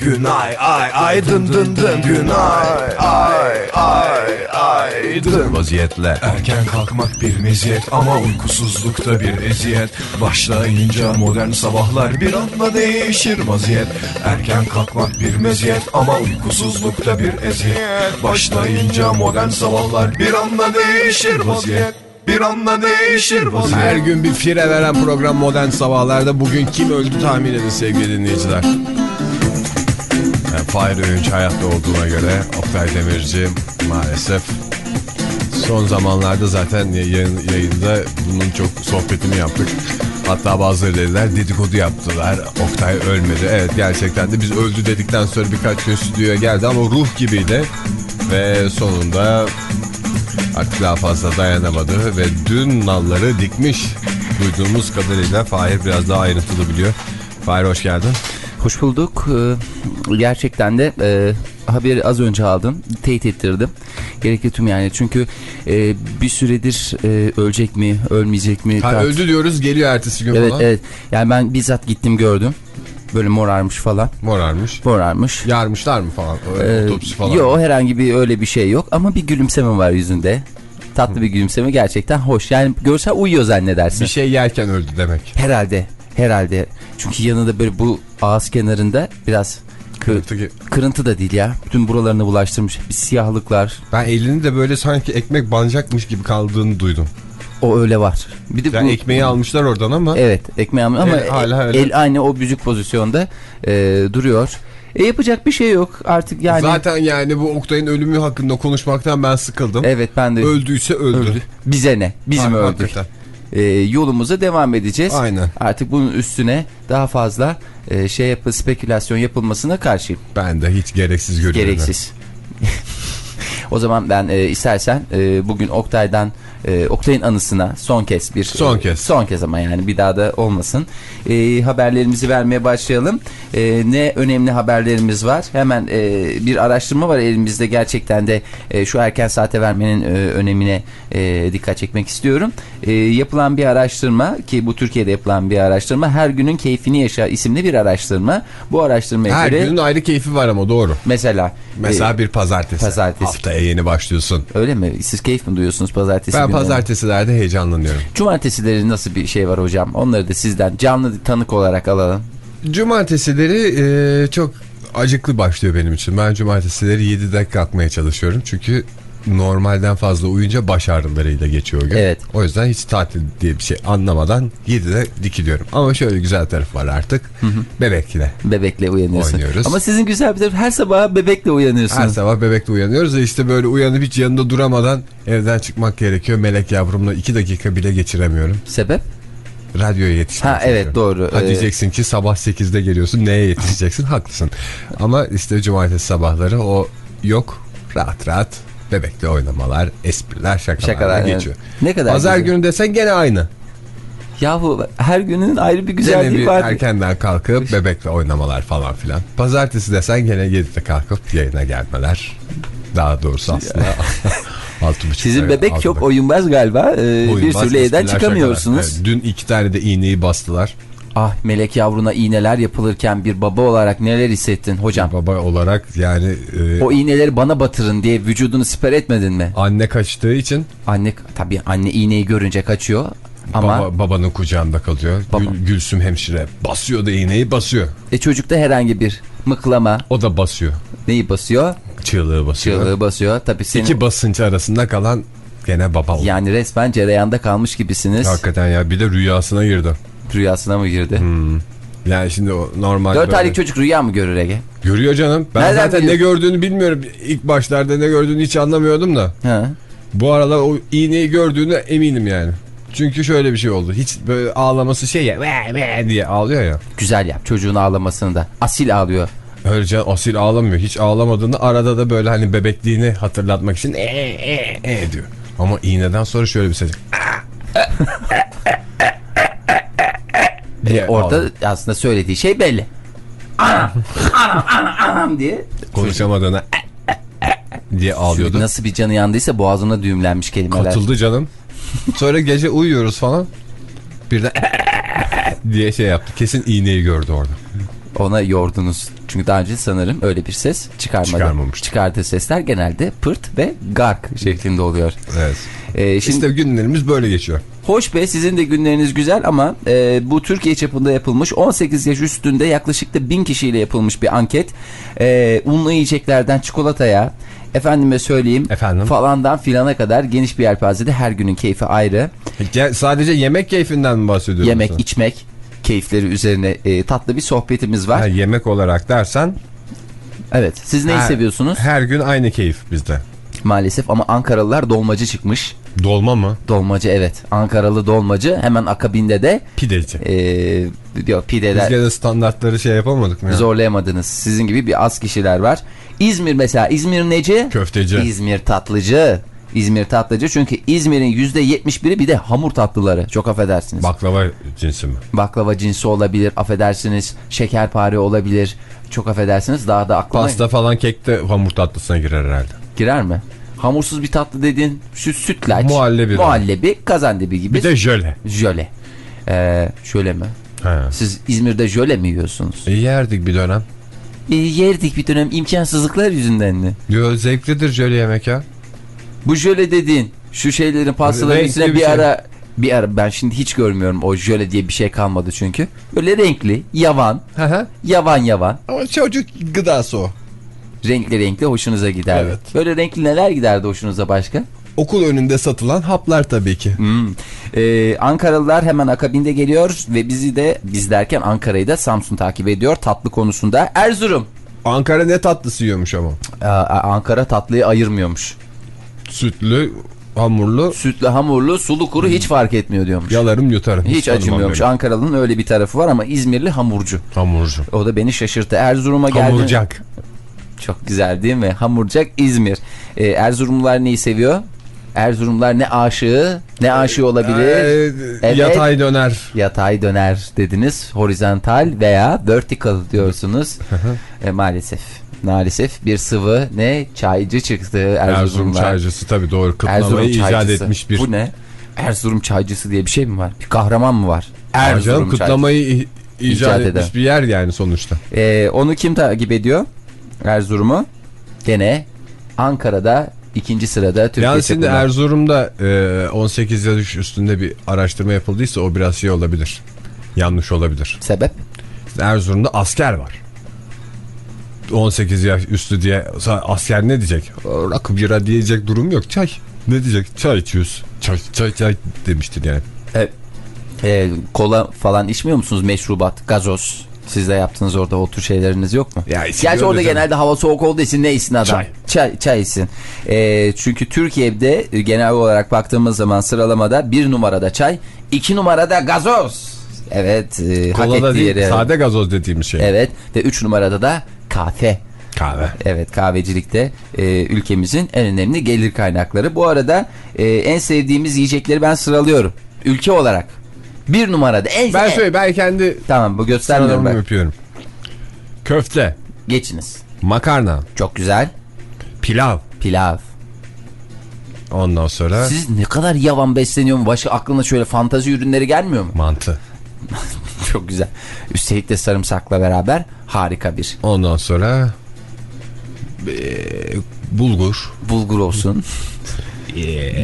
Günay ay ay dın dın dın. Günay ay ay ay dın. Vaziyetle erken kalkmak bir meziyet ama uykusuzlukta bir eziyet. Başlayınca modern sabahlar bir anda değişir vaziyet. Erken kalkmak bir meziyet ama uykusuzlukta bir eziyet. Başlayınca modern sabahlar bir anda değişir vaziyet. Bir anda değişir vaziyet. Her gün bir fire veren program Modern Sabahlar'da bugün kim öldü tahmin edin sevgili dinleyiciler. Yani Fahir Öğünç hayatta olduğuna göre Oktay Demirci maalesef Son zamanlarda zaten yayın, yayında bunun çok sohbetini yaptık. Hatta bazıları dediler dedikodu yaptılar. Oktay ölmedi. Evet gerçekten de biz öldü dedikten sonra birkaç gün stüdyoya geldi ama ruh gibiydi. Ve sonunda artık daha fazla dayanamadı ve dün nalları dikmiş. Duyduğumuz kadarıyla Fahir biraz daha ayrıntılı biliyor. Fahir hoş geldin. Hoş bulduk. Ee, gerçekten de e, haberi az önce aldım. Teyit ettirdim. Gerekli tüm yani. Çünkü e, bir süredir e, ölecek mi, ölmeyecek mi? Ha, tart- öldü diyoruz geliyor ertesi gün Evet, falan. evet. Yani ben bizzat gittim gördüm. Böyle morarmış falan. Morarmış. Morarmış. Yarmışlar mı falan? Öyle Ee, otopsi falan. Yok herhangi bir öyle bir şey yok. Ama bir gülümseme var yüzünde. Tatlı bir gülümseme gerçekten hoş. Yani görsen uyuyor zannedersin. Bir şey yerken öldü demek. Herhalde. Herhalde. Çünkü yanında böyle bu ağız kenarında biraz kırıntı, Kırıntı- kırıntı da değil ya. Bütün buralarını bulaştırmış. Bir siyahlıklar. Ben elini de böyle sanki ekmek banacakmış gibi kaldığını duydum. O öyle var. Bir de Yani bu, ekmeği almışlar oradan ama Evet ekmeği almış ama Evet, hala öyle. el aynı o büzük pozisyonda e, duruyor. E yapacak bir şey yok artık yani. zaten yani bu Oktay'ın ölümü hakkında konuşmaktan ben sıkıldım. Evet ben de Öldüyse öldü. öldü. Bize ne? Bizim hakikaten. E, yolumuza devam edeceğiz. Aynen. Artık bunun üstüne daha fazla e, şey yapı spekülasyon yapılmasına karşıyım. Ben de hiç gereksiz görüyorum. Gereksiz. o zaman ben e, istersen e, bugün Oktay'dan e, Oktay'ın anısına son kez bir Son e, kez. son kez ama yani bir daha da olmasın. E, haberlerimizi vermeye başlayalım. E, ne önemli haberlerimiz var. Hemen e, bir araştırma var elimizde gerçekten de e, şu erken saate vermenin e, önemine e, dikkat çekmek istiyorum. E, yapılan bir araştırma ki bu Türkiye'de yapılan bir araştırma her günün keyfini yaşa isimli bir araştırma. Bu araştırmaya Her göre günün ayrı keyfi var ama doğru. mesela Mesela e, bir pazartesi. pazartesi. Haftaya yeni başlıyorsun. Öyle mi? Siz keyif mi duyuyorsunuz pazartesi Ben günü? pazartesilerde heyecanlanıyorum. Cumartesileri nasıl bir şey var hocam? Onları da sizden canlı tanık olarak alalım. Cumartesileri e, çok acıklı başlıyor benim için. Ben cumartesileri 7'de kalkmaya çalışıyorum. Çünkü normalden fazla uyuyunca baş ağrılarıyla geçiyor gün. Evet. O yüzden hiç tatil diye bir şey anlamadan 7'de dikiliyorum. Ama şöyle güzel tarafı var artık. Bebekle. Bebekle uyanıyorsun. Oynuyoruz. Ama sizin güzel bir tarafı her sabah bebekle uyanıyorsunuz. Her sabah bebekle uyanıyoruz ve işte böyle uyanıp hiç yanında duramadan evden çıkmak gerekiyor. Melek yavrumla 2 dakika bile geçiremiyorum. Sebep? Radyoya yetişmek Ha, evet, doğru. Ha Ee, diyeceksin ki sabah 8'de geliyorsun neye yetişeceksin haklısın. Ama işte cumartesi sabahları o yok rahat rahat bebekle oynamalar, espriler, şakalar, Şakalar, yani. geçiyor. Ne kadar Pazar güzel. günü desen gene aynı. Yahu her günün ayrı bir güzelliği bir var. erkenden kalkıp bebekle oynamalar falan filan. Pazartesi desen gene 7'de kalkıp yayına gelmeler. Daha doğrusu aslında 6.30. Sizin bebek çok oyunbaz galiba. Ee, bir Oyunbaz, türlü evden espriler, çıkamıyorsunuz. Evet, dün iki tane de iğneyi bastılar. Ah melek yavruna iğneler yapılırken bir baba olarak neler hissettin hocam? Baba olarak yani e, O iğneleri bana batırın diye vücudunu siper etmedin mi? anne kaçtığı için Anne tabii anne iğneyi görünce kaçıyor ama baba, babanın kucağında kalıyor. Baba. Gül- Gülsüm hemşire basıyor da iğneyi basıyor. e, çocukta herhangi bir mıklama O da basıyor. neyi basıyor? Çığlığı basıyor. Çığlığı basıyor. Tabii senin İki basınç arasında kalan gene baba oldu. yani resmen cereyanda kalmış gibisiniz. Hakikaten ya bir de rüyasına girdi. Rüyasına mı girdi? Yani şimdi o normal 4 böyle- aylık çocuk rüya mı görür Ege? Görüyor canım. Ben Nereden zaten biliyor? ne gördüğünü bilmiyorum. İlk başlarda ne gördüğünü hiç anlamıyordum da. Ha. Bu aralar o iğneyi gördüğüne eminim yani. Çünkü şöyle bir şey oldu. Hiç böyle ağlaması şey ya ve ve diye ağlıyor ya. Güzel yap çocuğun ağlamasını da. Asil ağlıyor. Öylece asil ağlamıyor. Hiç ağlamadığında arada da böyle hani bebekliğini hatırlatmak için e e e diyor. Ama iğneden sonra şöyle bir ses. diye Orada ağlıyor. aslında söylediği şey belli. Anam, anam, anam, anam diye. konuşamadığına diye ağlıyordu. Nasıl bir canı yandıysa boğazına düğümlenmiş kelimeler. Katıldı canım. Sonra gece uyuyoruz falan. Birden diye şey yaptı. Kesin iğneyi gördü orada. Ona yordunuz. Çünkü daha önce sanırım öyle bir ses çıkarmadı. Çıkarmamıştı. Çıkardığı sesler genelde pırt ve gark şeklinde oluyor. Evet. Ee, şimdi İşte günlerimiz böyle geçiyor. Hoş be sizin de günleriniz güzel ama e, bu Türkiye çapında yapılmış 18 yaş üstünde yaklaşık da 1000 kişiyle yapılmış bir anket. E, unlu yiyeceklerden çikolataya efendime söyleyeyim Efendim? falandan filana kadar geniş bir yelpazede her günün keyfi ayrı. Ge- Sadece yemek keyfinden mi bahsediyorsun? Yemek, sen? içmek keyifleri üzerine e, tatlı bir sohbetimiz var. Ha, yemek olarak dersen Evet. Siz neyi her, seviyorsunuz? Her gün aynı keyif bizde. Maalesef ama Ankaralılar dolmacı çıkmış. Dolma mı? Dolmacı evet. Ankaralı dolmacı hemen akabinde de Pideci. e, diyor Biz pideler gene standartları şey yapamadık mı ya? zorlayamadınız. Sizin gibi bir az kişiler var. İzmir mesela. İzmir neci? Köfteci. İzmir tatlıcı. İzmir tatlıcı çünkü İzmir'in %71'i bir de hamur tatlıları. Çok affedersiniz. Baklava cinsi mi? Baklava cinsi olabilir, affedersiniz. Şekerpare olabilir. Çok affedersiniz. Daha da aklıma Pasta falan kek de hamur tatlısına girer herhalde. Girer mi? Hamursuz bir tatlı dedin. Şu sütlaç. Muhallebi. Muhallebi, kazandibi gibi. Bir de jöle. Jöle. Ee, şöyle mi? Ha. Siz İzmir'de jöle mi yiyorsunuz? E, yerdik bir dönem. E, yerdik bir dönem imkansızlıklar yüzünden mi? Yo, zevklidir jöle yemek ya. Bu jöle dediğin şu şeylerin pastaların üstüne bir bir şey. ara bir ara ben şimdi hiç görmüyorum o jöle diye bir şey kalmadı çünkü. Böyle renkli, yavan, hı. yavan yavan. Ama çocuk gıdası o. Renkli renkli hoşunuza giderdi. Evet. Böyle renkli neler giderdi hoşunuza başka? Okul önünde satılan haplar tabii ki. Hmm. Ee, Ankaralılar hemen akabinde geliyor ve bizi de biz derken Ankara'yı da Samsun takip ediyor tatlı konusunda. Erzurum. Ankara ne tatlısı yiyormuş ama. Aa, Ankara tatlıyı ayırmıyormuş. Sütlü, hamurlu, Sütlü, hamurlu, sulu kuru hiç fark etmiyor diyormuş. yalarım yutarım. hiç tanımam acımıyormuş. beni. Ankara'nın öyle bir tarafı var ama İzmirli hamurcu. Hamurcu. O da beni şaşırttı. Erzurum'a geldi. Hamurcak. Çok güzel değil mi? Hamurcak İzmir. Ee, Erzurumlular neyi seviyor? Erzurumlular ne aşığı ne aşığı olabilir? Ee, Evet. Yatay döner. Yatay döner dediniz. Horizontal veya vertical diyorsunuz. e, maalesef. Maalesef bir sıvı ne? Çaycı çıktı Erzurum Erzurumlar. çaycısı tabii doğru. Kıtlamayı icat çaycısı. etmiş bir. Bu ne? Erzurum çaycısı diye bir şey mi var? Bir kahraman mı var? Erzurum çaycısı. kıtlamayı i- icat, İcat etmiş eden. bir yer yani sonuçta. Ee, onu kim takip ediyor? Erzurum'u. Gene Ankara'da ikinci sırada Türkiye Yani şimdi çapında. Erzurum'da e, 18 yaş üstünde bir araştırma yapıldıysa o biraz şey olabilir. Yanlış olabilir. Sebep? Erzurum'da asker var. 18 yaş üstü diye asker ne diyecek? Rakı bira diyecek durum yok. Çay. Ne diyecek? Çay içiyoruz. Çay çay çay demiştir yani. Ee, kola falan içmiyor musunuz? Meşrubat, gazoz. Siz de yaptınız orada o tür şeyleriniz yok mu? Ya Gerçi orada da canım. genelde hava soğuk olduğu için ne içsin adam? Çay. Çay, çay içsin. Ee, çünkü Türkiye'de e, genel olarak baktığımız zaman sıralamada bir numarada çay, iki numarada gazoz. Evet, e, hak Kola da değil, yeri. sade gazoz dediğimiz şey. Evet ve üç numarada da kahve. Kahve. Evet kahvecilikte e, ülkemizin en önemli gelir kaynakları. Bu arada e, en sevdiğimiz yiyecekleri ben sıralıyorum. Ülke olarak. Bir numarada en Ben en- söyleyeyim ben kendi Tamam bu göstermiyorum ben. yapıyorum. Köfte, Geçiniz. makarna, Çok güzel. pilav. Pilav. Ondan sonra Siz ne kadar yavan besleniyor mu? Başka aklına şöyle fantazi ürünleri gelmiyor mu? mantı. Çok güzel. Üstelik de sarımsakla beraber harika bir Ondan sonra e, bulgur. bulgur olsun.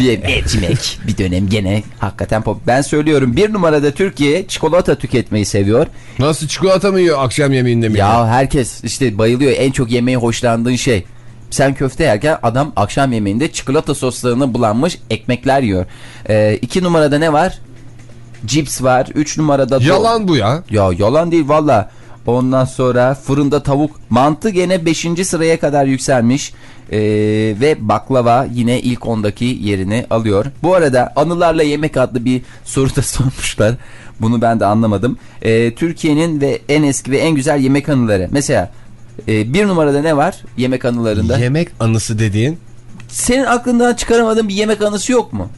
bir ekmek bir dönem gene hakikaten pop. Ben söylüyorum bir numarada Türkiye çikolata tüketmeyi seviyor. Nasıl çikolata mı yiyor akşam yemeğinde mi? Ya herkes işte bayılıyor en çok yemeği hoşlandığın şey. Sen köfte yerken adam akşam yemeğinde çikolata soslarına bulanmış ekmekler yiyor. Ee, iki numarada ne var? Cips var. Üç numarada... Yalan bu ya. Ya yalan değil valla. Ondan sonra fırında tavuk. Mantı gene 5. sıraya kadar yükselmiş. Ee, ve baklava yine ilk 10'daki yerini alıyor. Bu arada anılarla yemek adlı bir soru da sormuşlar. Bunu ben de anlamadım. Ee, Türkiye'nin ve en eski ve en güzel yemek anıları. Mesela e, bir numarada ne var yemek anılarında? Yemek anısı dediğin Senin aklından çıkaramadığın bir yemek anısı yok mu?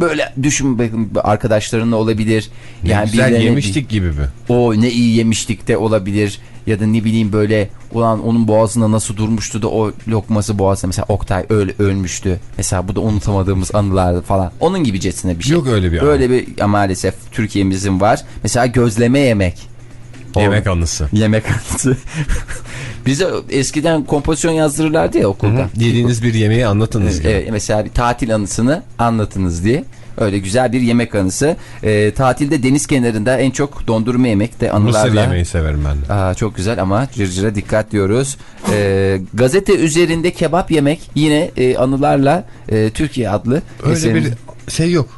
Böyle düşün bakın arkadaşlarınla olabilir. ne güzel birilerine- yemiştik gibi mi? o ne iyi yemiştik de olabilir. ya da ne bileyim böyle ulan onun boğazında nasıl durmuştu da o lokması boğazında mesela Oktay öyle ölmüştü. Mesela bu da unutamadığımız anılar falan. Onun gibicesine bir şey. Yok öyle bir Öyle bir ya maalesef Türkiye'mizin var. Mesela gözleme yemek. Yemek anısı. Yemek anısı. Bize eskiden kompozisyon yazdırırlardı ya okulda. Yediğiniz bir yemeği anlatınız gibi. Evet, mesela bir tatil anısını anlatınız diye. Öyle güzel bir yemek anısı. Ee, tatilde deniz kenarında en çok dondurma yemek de anılarla. Mısır yemeği severim ben de. Aa, çok güzel ama cırcıra dikkat diyoruz. Ee, gazete üzerinde kebap yemek yine e, anılarla e, Türkiye adlı. Öyle eserin- bir şey yok.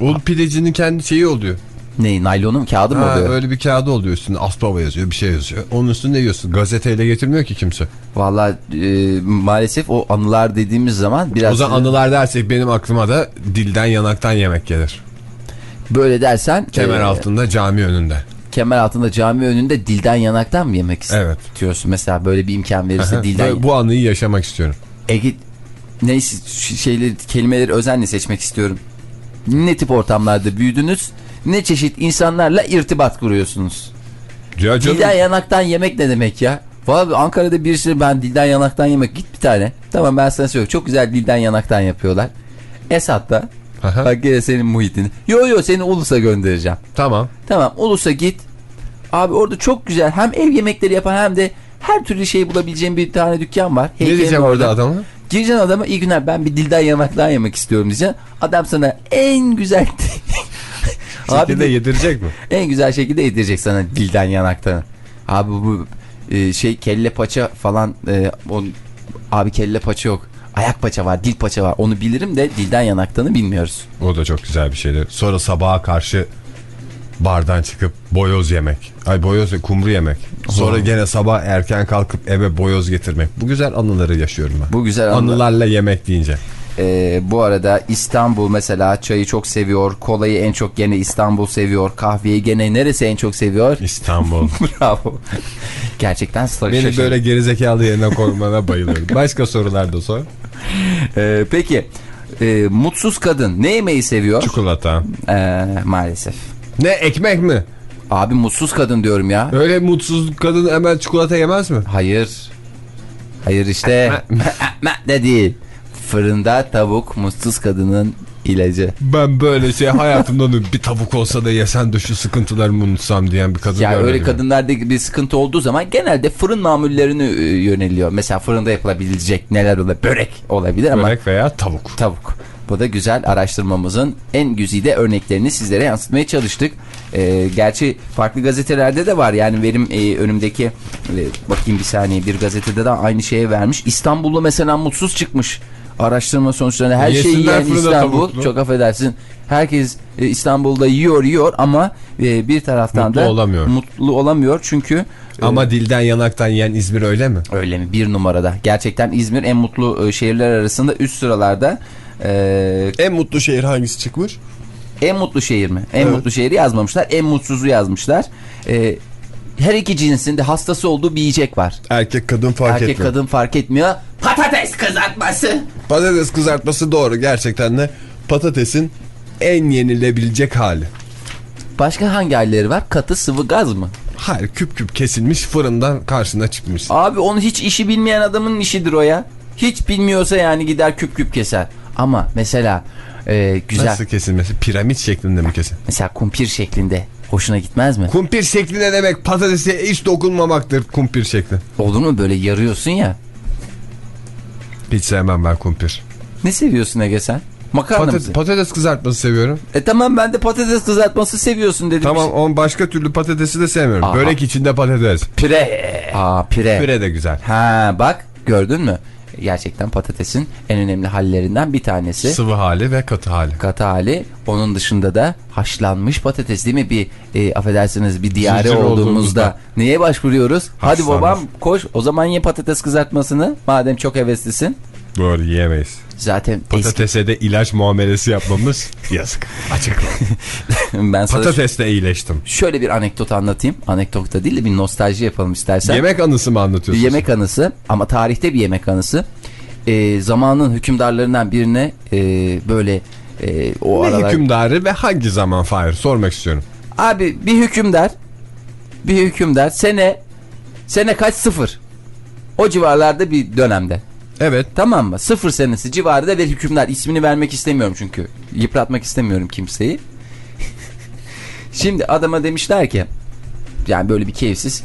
O pidecinin kendi şeyi oluyor. Ne naylonum kağıdı mı Ha, oluyor? öyle bir kağıdı oluyor üstünde Aspava yazıyor bir şey yazıyor. Onun üstünde yiyorsun. Gazeteyle getirmiyor ki kimse. Valla e, maalesef o anılar dediğimiz zaman biraz o zaman anılar dersek benim aklıma da dilden yanaktan yemek gelir. böyle dersen Kemer e, altında cami önünde. kemer altında cami önünde dilden yanaktan mı yemek Evet. istiyorsun? Mesela böyle bir imkan verirse dilden bu anıyı yaşamak istiyorum. Ege neyse şeyleri kelimeleri özenle seçmek istiyorum. Ne tip ortamlarda büyüdünüz? Ne çeşit insanlarla irtibat kuruyorsunuz? Ya canım, Dilden yanaktan yemek ne demek ya? Valla Ankara'da birisi ben dilden yanaktan yemek git bir tane. Tamam ben sana söylüyorum. Çok güzel dilden yanaktan yapıyorlar. Esat'ta. Aha. Bak gene senin muhitini. Yo yo seni Ulus'a göndereceğim. Tamam. Tamam Ulus'a git. Abi orada çok güzel hem ev yemekleri yapan hem de her türlü şey bulabileceğin bir tane dükkan var. Ne diyeceğim orada adama? Gireceksin adama iyi günler ben bir dilden yanaktan yemek istiyorum diyeceksin. Adam sana en güzel Şekilde de- yedirecek mi? en güzel şekilde yedirecek sana dilden yanaktan. Abi bu e, şey kelle paça falan e, on, abi kelle paça yok. Ayak paça var, dil paça var. Onu bilirim de dilden yanaktanı bilmiyoruz. O da çok güzel bir şeydi. Sonra sabaha karşı bardan çıkıp boyoz yemek. Ay boyoz ve kumru yemek. Sonra Oh. gene sabah erken kalkıp eve boyoz getirmek. Bu güzel anıları yaşıyorum ben. Bu güzel anılar. Anılarla yemek deyince. E, bu arada İstanbul mesela çayı çok seviyor. Kolayı en çok gene İstanbul seviyor. Kahveyi gene neresi en çok seviyor? İstanbul. Bravo. Gerçekten Beni şaşırdım. böyle gerizekalı yerine koymana bayılıyorum. Başka sorular da sor. Ee, peki e, mutsuz kadın ne yemeği seviyor? Çikolata. Ee, maalesef. Ne ekmek mi? Abi mutsuz kadın diyorum ya. Öyle mutsuz kadın hemen çikolata yemez mi? Hayır. Hayır işte. de değil. Fırında tavuk mutsuz kadının ilacı. Ben böyle şey hayatımda bir tavuk olsa da yesen de şu sıkıntılarımı unutsam diyen bir kadın Ya öyle görmedim. kadınlarda bir sıkıntı olduğu zaman genelde fırın mamullerine e, yöneliyor. Mesela fırında yapılabilecek neler olabilir? Börek olabilir ama Börek veya tavuk. tavuk. Bu da güzel araştırmamızın en güzide örneklerini sizlere yansıtmaya çalıştık. Ee, gerçi farklı gazetelerde de var. Yani benim e, önümdeki e, bakayım bir saniye bir gazetede de aynı şeye vermiş. İstanbullu mesela mutsuz çıkmış. Araştırma sonuçlarında her şeyi Yesinler yiyen fırında İstanbul. tavuklu. Çok affedersin. Herkes e, İstanbul'da yiyor yiyor ama e, bir taraftan Mutlu da olamıyor. mutlu olamıyor. Çünkü e, Ama dilden yanaktan yiyen İzmir öyle mi? Öyle mi? Bir numarada. Gerçekten İzmir en mutlu e, şehirler arasında üst sıralarda. E, En mutlu şehir hangisi çıkmış? en mutlu şehir mi? En Evet. mutlu şehri yazmamışlar. En mutsuzu yazmışlar. E, her iki cinsinde hastası olduğu bir yiyecek var. Erkek kadın fark Erkek etmiyor. kadın fark etmiyor. Patates kızartması. Patates kızartması doğru gerçekten de patatesin en yenilebilecek hali. Başka hangi halleri var? Katı sıvı gaz mı? Hayır küp küp kesilmiş fırından karşına çıkmış. Abi onu hiç işi bilmeyen adamın işidir o ya. Hiç bilmiyorsa yani gider küp küp keser. Ama mesela e, güzel. Nasıl kesilmesi? Piramit şeklinde mi kesin? Mesela kumpir şeklinde. Hoşuna gitmez mi? Kumpir şekli ne demek? Patatese hiç dokunmamaktır kumpir şekli. Olur mu böyle yarıyorsun ya. Hiç sevmem ben kumpir. Ne seviyorsun Ege sen? Makarna Patates, mısın? patates kızartması seviyorum. E tamam ben de patates kızartması seviyorsun dedim. Tamam on başka türlü patatesi de sevmiyorum. Aha. Börek içinde patates. Pire. Aa pire. Püre de güzel. Ha bak gördün mü? Gerçekten patatesin en önemli hallerinden bir tanesi. Sıvı hali ve katı hali. Katı hali. Onun dışında da haşlanmış patates değil mi? Bir e, affedersiniz bir diyare olduğumuzda olduğumuzda. neye başvuruyoruz? Hadi Haşlanmış. babam koş o zaman ye patates kızartmasını madem çok heveslisin. Doğru yiyemeyiz. Zaten eski, Patatese de ilaç muamelesi yapmamız yazık. Açık. ben Patatesle iyileştim. şöyle bir anekdot anlatayım. Anekdot da değil de bir nostalji yapalım istersen. Yemek anısı mı Bir anlatıyorsun? yemek anısı ama tarihte bir yemek anısı. Ee, zamanın hükümdarlarından birine e, böyle e, o Ne aralar... hükümdarı ve hangi zaman Fahir sormak istiyorum. Abi bir hükümdar bir hükümdar sene Sene kaç? Sıfır. O civarlarda bir dönemde. Evet. Tamam mı? Sıfır senesi civarında ve hükümler. ismini vermek istemiyorum çünkü. Yıpratmak istemiyorum kimseyi. Şimdi adama demişler ki yani böyle bir keyifsiz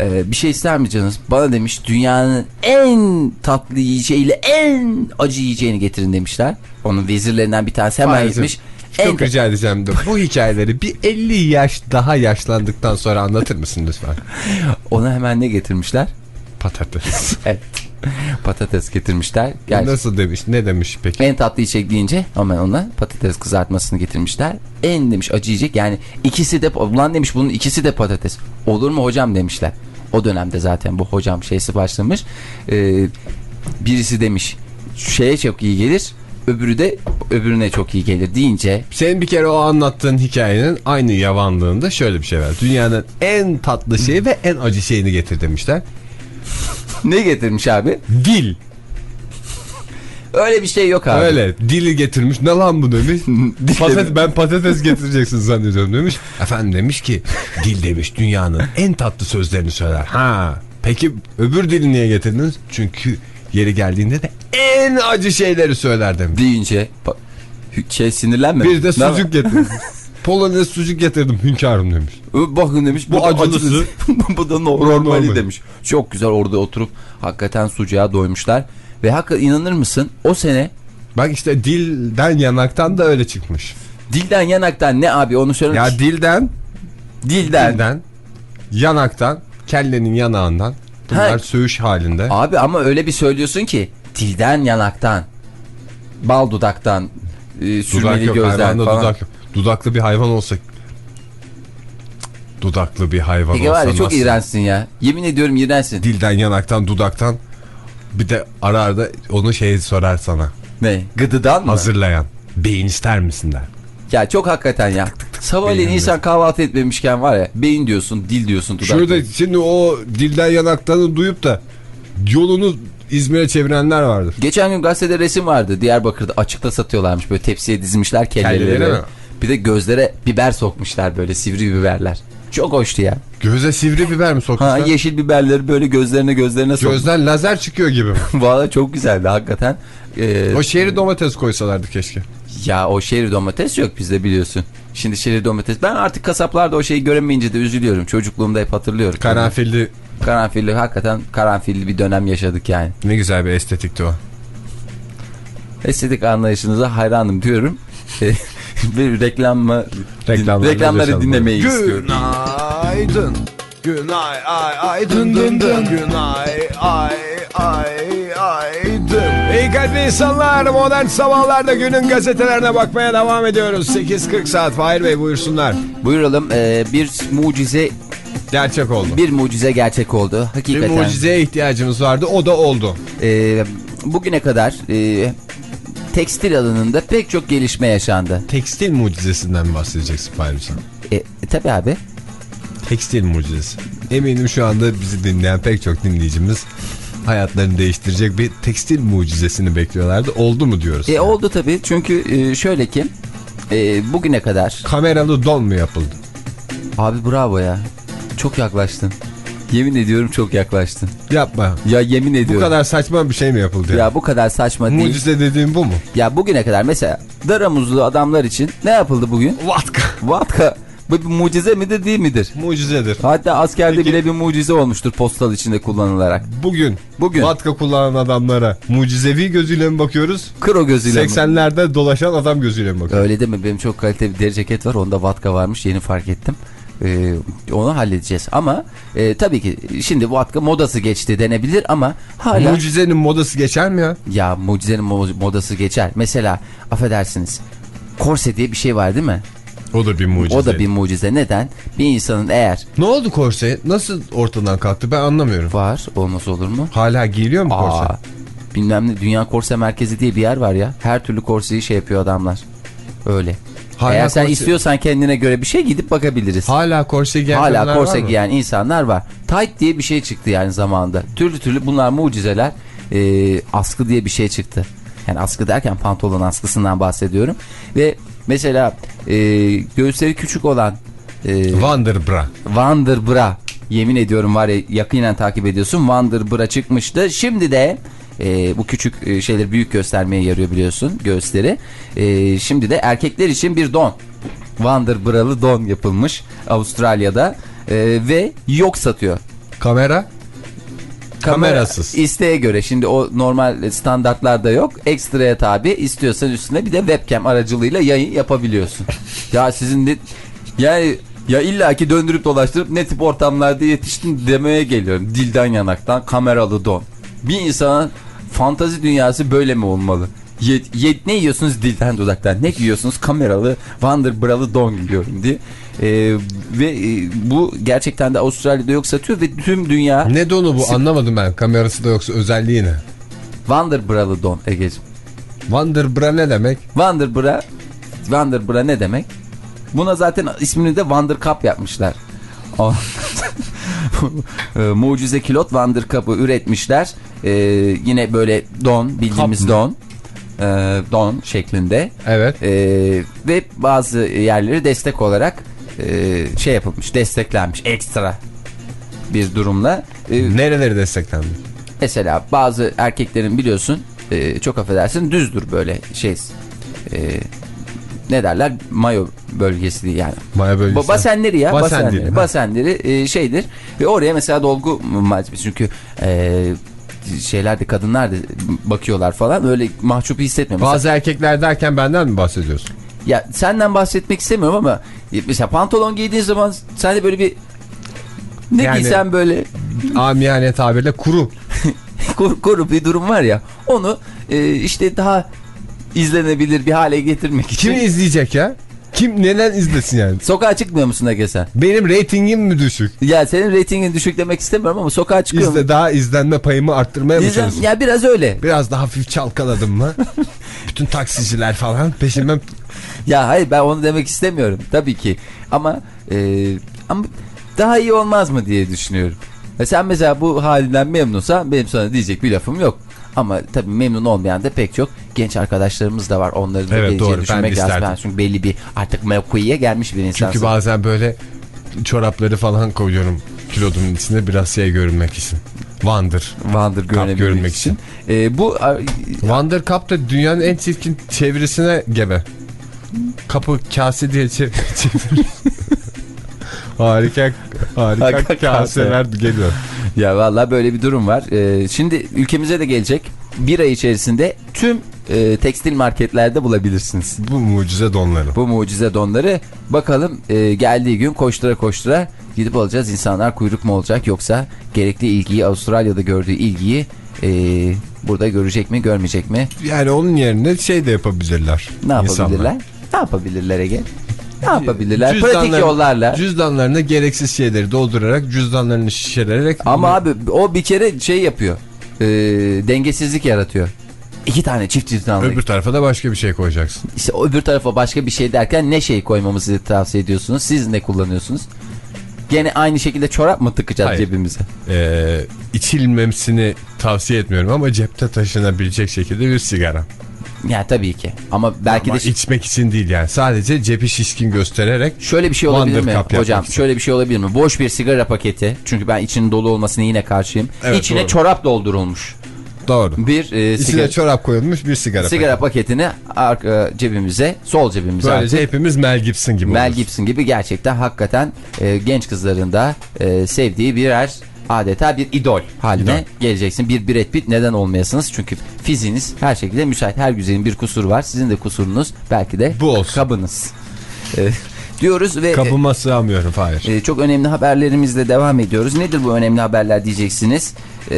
e, bir şey ister mi canınız? Bana demiş dünyanın en tatlı yiyeceğiyle en acı yiyeceğini getirin demişler. Onun vezirlerinden bir tanesi hemen Fahir'cim, gitmiş. En Çok rica edeceğim de bu hikayeleri bir 50 yaş daha yaşlandıktan sonra anlatır mısın lütfen? Ona hemen ne getirmişler? Patates. Evet. Patates getirmişler. Gerçi Nasıl demiş? Ne demiş peki? en tatlı yiyecek deyince hemen ona patates kızartmasını getirmişler. En demiş acı yiyecek yani ikisi de ulan demiş bunun ikisi de patates. Olur mu hocam demişler. O dönemde zaten bu hocam şeysi başlamış. Ee, birisi demiş şeye çok iyi gelir. Öbürü de öbürüne çok iyi gelir deyince Senin bir kere o anlattığın hikayenin aynı yavanlığında şöyle bir şey var. Dünyanın en tatlı şeyi ve en acı şeyini getir demişler. Ne getirmiş abi? Dil. Öyle bir şey yok abi. Öyle. Dili getirmiş. Ne lan bu demiş. Patates, ben patates getireceksin zannediyorum demiş. Efendim demiş ki dil demiş dünyanın en tatlı sözlerini söyler. Ha. Peki öbür dili niye getirdiniz? Çünkü yeri geldiğinde de en acı şeyleri söyler demiş. deyince şey sinirlenme. Bir de sucuk getirmiş. Polonez sucuk getirdim hünkârım demiş. Bakın demiş bu, Bu da acılısı. acılısı. bu da normali Normali. demiş. Çok güzel orada oturup hakikaten sucuğa doymuşlar. Ve hakikaten inanır mısın o sene Bak işte dilden yanaktan da öyle çıkmış. dilden yanaktan ne abi onu söyle. Ya dilden, dilden. dilden, yanaktan, kellenin yanağından bunlar Ha. söğüş halinde. Abi ama öyle bir söylüyorsun ki dilden yanaktan. Bal dudaktan. e, sürmeli gözden falan. dudak yok. Dudaklı bir hayvan olsa dudaklı bir hayvan Peki olsa var ya çok nasıl? iğrençsin ya. Yemin ediyorum iğrençsin. Dilden yanaktan dudaktan bir de ara ara onu şey sorar sana. Ne? Gıdıdan mı? Hazırlayan. Beyin ister misin der. Ya çok hakikaten ya. Sabahleyin insan kahvaltı etmemişken var ya beyin diyorsun, dil diyorsun, dudak Şurada şimdi o dilden yanaktanı duyup da yolunu İzmir'e çevirenler vardır. Geçen gün gazetede resim vardı. Diyarbakır'da açıkta satıyorlarmış. Böyle tepsiye dizmişler kelleleri. Kelleleri mi? Bir de gözlere biber sokmuşlar böyle sivri biberler. Çok hoştu ya. Göze sivri biber mi Ha sokmuşlar? yeşil biberleri böyle gözlerine gözlerine sok. Gözden lazer çıkıyor gibi. Valla çok güzeldi hakikaten. Ee, o şehri domates koysalardı keşke. ya o şehri domates yok bizde biliyorsun. Şimdi şehri domates. Ben artık kasaplarda o şeyi göremeyince de üzülüyorum. Çocukluğumda hep hatırlıyorum. Karanfilli Karanfilli hakikaten karanfilli bir dönem yaşadık yani. ne güzel bir estetikti o. Estetik anlayışınıza hayranım diyorum. Ee, bir reklam mı? Reklamları reklamları dinlemeyi istiyorum. Günaydın. Günay ay ay dın dın dın. Günay ay ay ay dın. İyi kalpli insanlar modern sabahlarda günün gazetelerine bakmaya devam ediyoruz. 8.40 saat Fahir Bey buyursunlar. Buyuralım ee, bir mucize Gerçek oldu. bir mucize gerçek oldu. Bir Hakikaten. mucizeye ihtiyacımız vardı o da oldu. Ee, bugüne kadar ee, tekstil alanında pek çok gelişme yaşandı. Tekstil mucizesinden bahsedeceksin Fahir sen? E, e, tabii abi. Tekstil mucizesi. Eminim şu anda bizi dinleyen pek çok dinleyicimiz hayatlarını değiştirecek bir tekstil mucizesini bekliyorlardı. Oldu mu diyoruz? E, oldu tabii çünkü ee, şöyle ki ee, bugüne kadar Kameralı don mu yapıldı? abi bravo ya çok yaklaştın. Yemin ediyorum çok yaklaştın. Yapma. Ya yemin Bu ediyorum. kadar saçma bir şey mi yapıldı? Ya Ya? bu kadar saçma değil. Mucize dediğim bu mu? Ya bugüne kadar mesela daramuzlu adamlar için ne yapıldı bugün? Vatka. Vatka. Bu bir mucize midir değil midir? Mucizedir. Hatta askerde Peki. bile bir mucize olmuştur postal içinde kullanılarak. Bugün, Bugün. vatka kullanan adamlara mucizevi gözüyle mi bakıyoruz? Kro gözüyle mi? 80'lerde dolaşan adam gözüyle mi bakıyoruz? Öyle deme benim çok kaliteli bir deri ceket var onda vatka varmış yeni fark ettim. Ee, onu halledeceğiz ama e, tabii ki şimdi vatka modası geçti denebilir ama hala Mucizenin modası geçer mi ya? ya mucizenin mo- modası geçer. Mesela affedersiniz korse diye bir şey var değil mi? O da bir mucize. O da bir mucize. Neden? Bir insanın eğer Ne oldu korse? Nasıl ortadan kalktı ben anlamıyorum. var olmaz olur mu? Hala giyiliyor mu korse? Aa, bilmem ne Dünya Korse Merkezi diye bir yer var ya. Her türlü korseyi şey yapıyor adamlar. Öyle. Hala Eğer sen korse- istiyorsan kendine göre bir şey gidip bakabiliriz. Hala korse giyen Hala korse giyen insanlar var. Tight diye bir şey çıktı yani zamanında. Türlü türlü bunlar mucizeler. Ee, askı diye bir şey çıktı. Yani askı derken pantolon askısından bahsediyorum. Ve mesela e, göğüsleri küçük olan e, Wonderbra. Wonderbra Yemin ediyorum var ya yakinen takip ediyorsun. Wanderbra çıkmıştı. Şimdi de e, bu küçük e, şeyleri büyük göstermeye yarıyor biliyorsun göğüsleri. E, şimdi de erkekler için bir don. Wanderbra'lı don yapılmış Avustralya'da E, ve yok satıyor. Kamera? Kamerasız. İsteğe göre şimdi o normal standartlarda yok. Ekstraya tabi istiyorsan üstüne bir de webcam aracılığıyla yayın yapabiliyorsun. ya sizin de yani ya illaki döndürüp dolaştırıp ne tip ortamlarda yetiştin demeye geliyorum. Dilden yanaktan kameralı don. Bir insanın fantazi dünyası böyle mi olmalı? Ye, ye- ne yiyorsunuz dilden dudaktan? Ne yiyorsunuz? Kameralı Wanderbra'lı don giyiyorum diye. Ee, ve e, bu gerçekten de Avustralya'da yok satıyor ve tüm dünya Ne donu bu anlamadım ben. Kamerası da yoksa özelliği ne? Wanderbra'lı don Ege'ciğim. Wanderbra ne demek? Wanderbra, Wanderbra ne demek? Buna zaten ismini de Wander Cup yapmışlar. O- E, Mucize kilot Wander Cup'ı üretmişler. Ee, yine böyle don, bildiğimiz don. Ee, don şeklinde. Evet. Ee, ve bazı yerleri destek olarak e, şey yapılmış, desteklenmiş ekstra bir durumla. Ee, Nereleri desteklendi? Mesela bazı erkeklerin biliyorsun e, çok affedersin düzdür böyle şey e, ne derler mayo bölgesi yani. Maya bölgesi. Ba- basenleri ya Basen basenleri, ha. basenleri e, şeydir ve oraya mesela dolgu malzemesi çünkü e, şeyler de kadınlar da bakıyorlar falan öyle mahcup hissetmiyor. Mesela- Bazı erkekler derken benden mi bahsediyorsun? ya senden bahsetmek istemiyorum ama e, mesela pantolon giydiğin zaman sen de böyle bir ne Yani- giysen böyle Amiyane tabirle kuru. kuru, kuru bir durum var ya onu e, işte daha izlenebilir bir hale getirmek için. Kim izleyecek ya? Kim neden izlesin yani? Sokağa çıkmıyor musun Ege sen? Benim reytingim mi düşük? Ya senin reytingin düşük demek istemiyorum ama sokağa çıkıyor? İzle, daha izlenme payımı arttırmaya mı İzlen- çalışıyorsun? ya biraz öyle. Biraz da hafif çalkaladım mı? Bütün taksiciler falan peşimden Ya hayır ben onu demek istemiyorum tabii ki. Ama e, ama daha iyi olmaz mı diye düşünüyorum. E sen mesela bu halinden memnunsan benim sana diyecek bir lafım yok. Ama tabii memnun olmayan da pek çok genç arkadaşlarımız da var. Onları da Evet, geleceği doğru. Ben düşünmek de lazım. Ben çünkü belli bir artık mevkiye gelmiş bir insansın. Çünkü bazen böyle çorapları falan koyuyorum kilodumun içine biraz şey görünmek için. Wander görünebilmek görünmek için. E, bu a- Wander Cup da dünyanın en çirkin çevirisine gebe. Kapı kase diye çevir. harika Harika kaseler geliyor. Ya valla böyle bir durum var. Ee, şimdi ülkemize de gelecek. Bir ay içerisinde tüm e, tekstil marketlerde bulabilirsiniz. Bu mucize donları. Bu mucize donları bakalım e, geldiği gün koştura koştura gidip alacağız. İnsanlar kuyruk mu olacak yoksa gerekli ilgiyi Avustralya'da gördüğü ilgiyi e, burada görecek mi görmeyecek mi? Yani onun yerine şey de yapabilirler. Ne yapabilirler? insanlar. Ne yapabilirler Ege? Ne yapabilirler? Pratik yollarla. Cüzdanlarına gereksiz şeyleri doldurarak cüzdanlarını şişirerek Ama abi o bir kere şey yapıyor. E, dengesizlik yaratıyor. İki tane çift cüzdanlı. öbür tarafa da başka bir şey koyacaksın. İşte öbür tarafa başka bir şey derken ne şey koymamızı tavsiye ediyorsunuz? Siz ne kullanıyorsunuz? Gene aynı şekilde çorap mı tıkacağız Hayır. cebimize? Ee, içilmemesini tavsiye etmiyorum ama cepte taşınabilecek şekilde bir sigara. Ya tabii ki. Ama belki Ama de içmek için değil yani. Sadece cebi şişkin göstererek şöyle bir şey olabilir mi hocam? için. Şöyle bir şey olabilir mi? Boş bir sigara paketi. Çünkü ben içinin dolu olmasına yine karşıyım. Evet, İçine doğru. çorap doldurulmuş. doğru. Bir e, İçine sigara, çorap koyulmuş bir sigara. sigara paketini arka cebimize, sol cebimize Böylece artık. hepimiz Mel Gibson gibi Mel oluruz. Gibson gibi gerçekten hakikaten e, genç kızların da e, sevdiği birer adeta bir idol haline İdol. geleceksin. Bir Brad Pitt neden olmayasınız? Çünkü fiziğiniz her şekilde müsait. Her güzelin bir kusuru var. Sizin de kusurunuz belki de Bu olsun. kabınız. Diyoruz ve Kabıma sığamıyorum Fahir. e, çok önemli haberlerimizle devam ediyoruz. Nedir bu önemli haberler diyeceksiniz. E,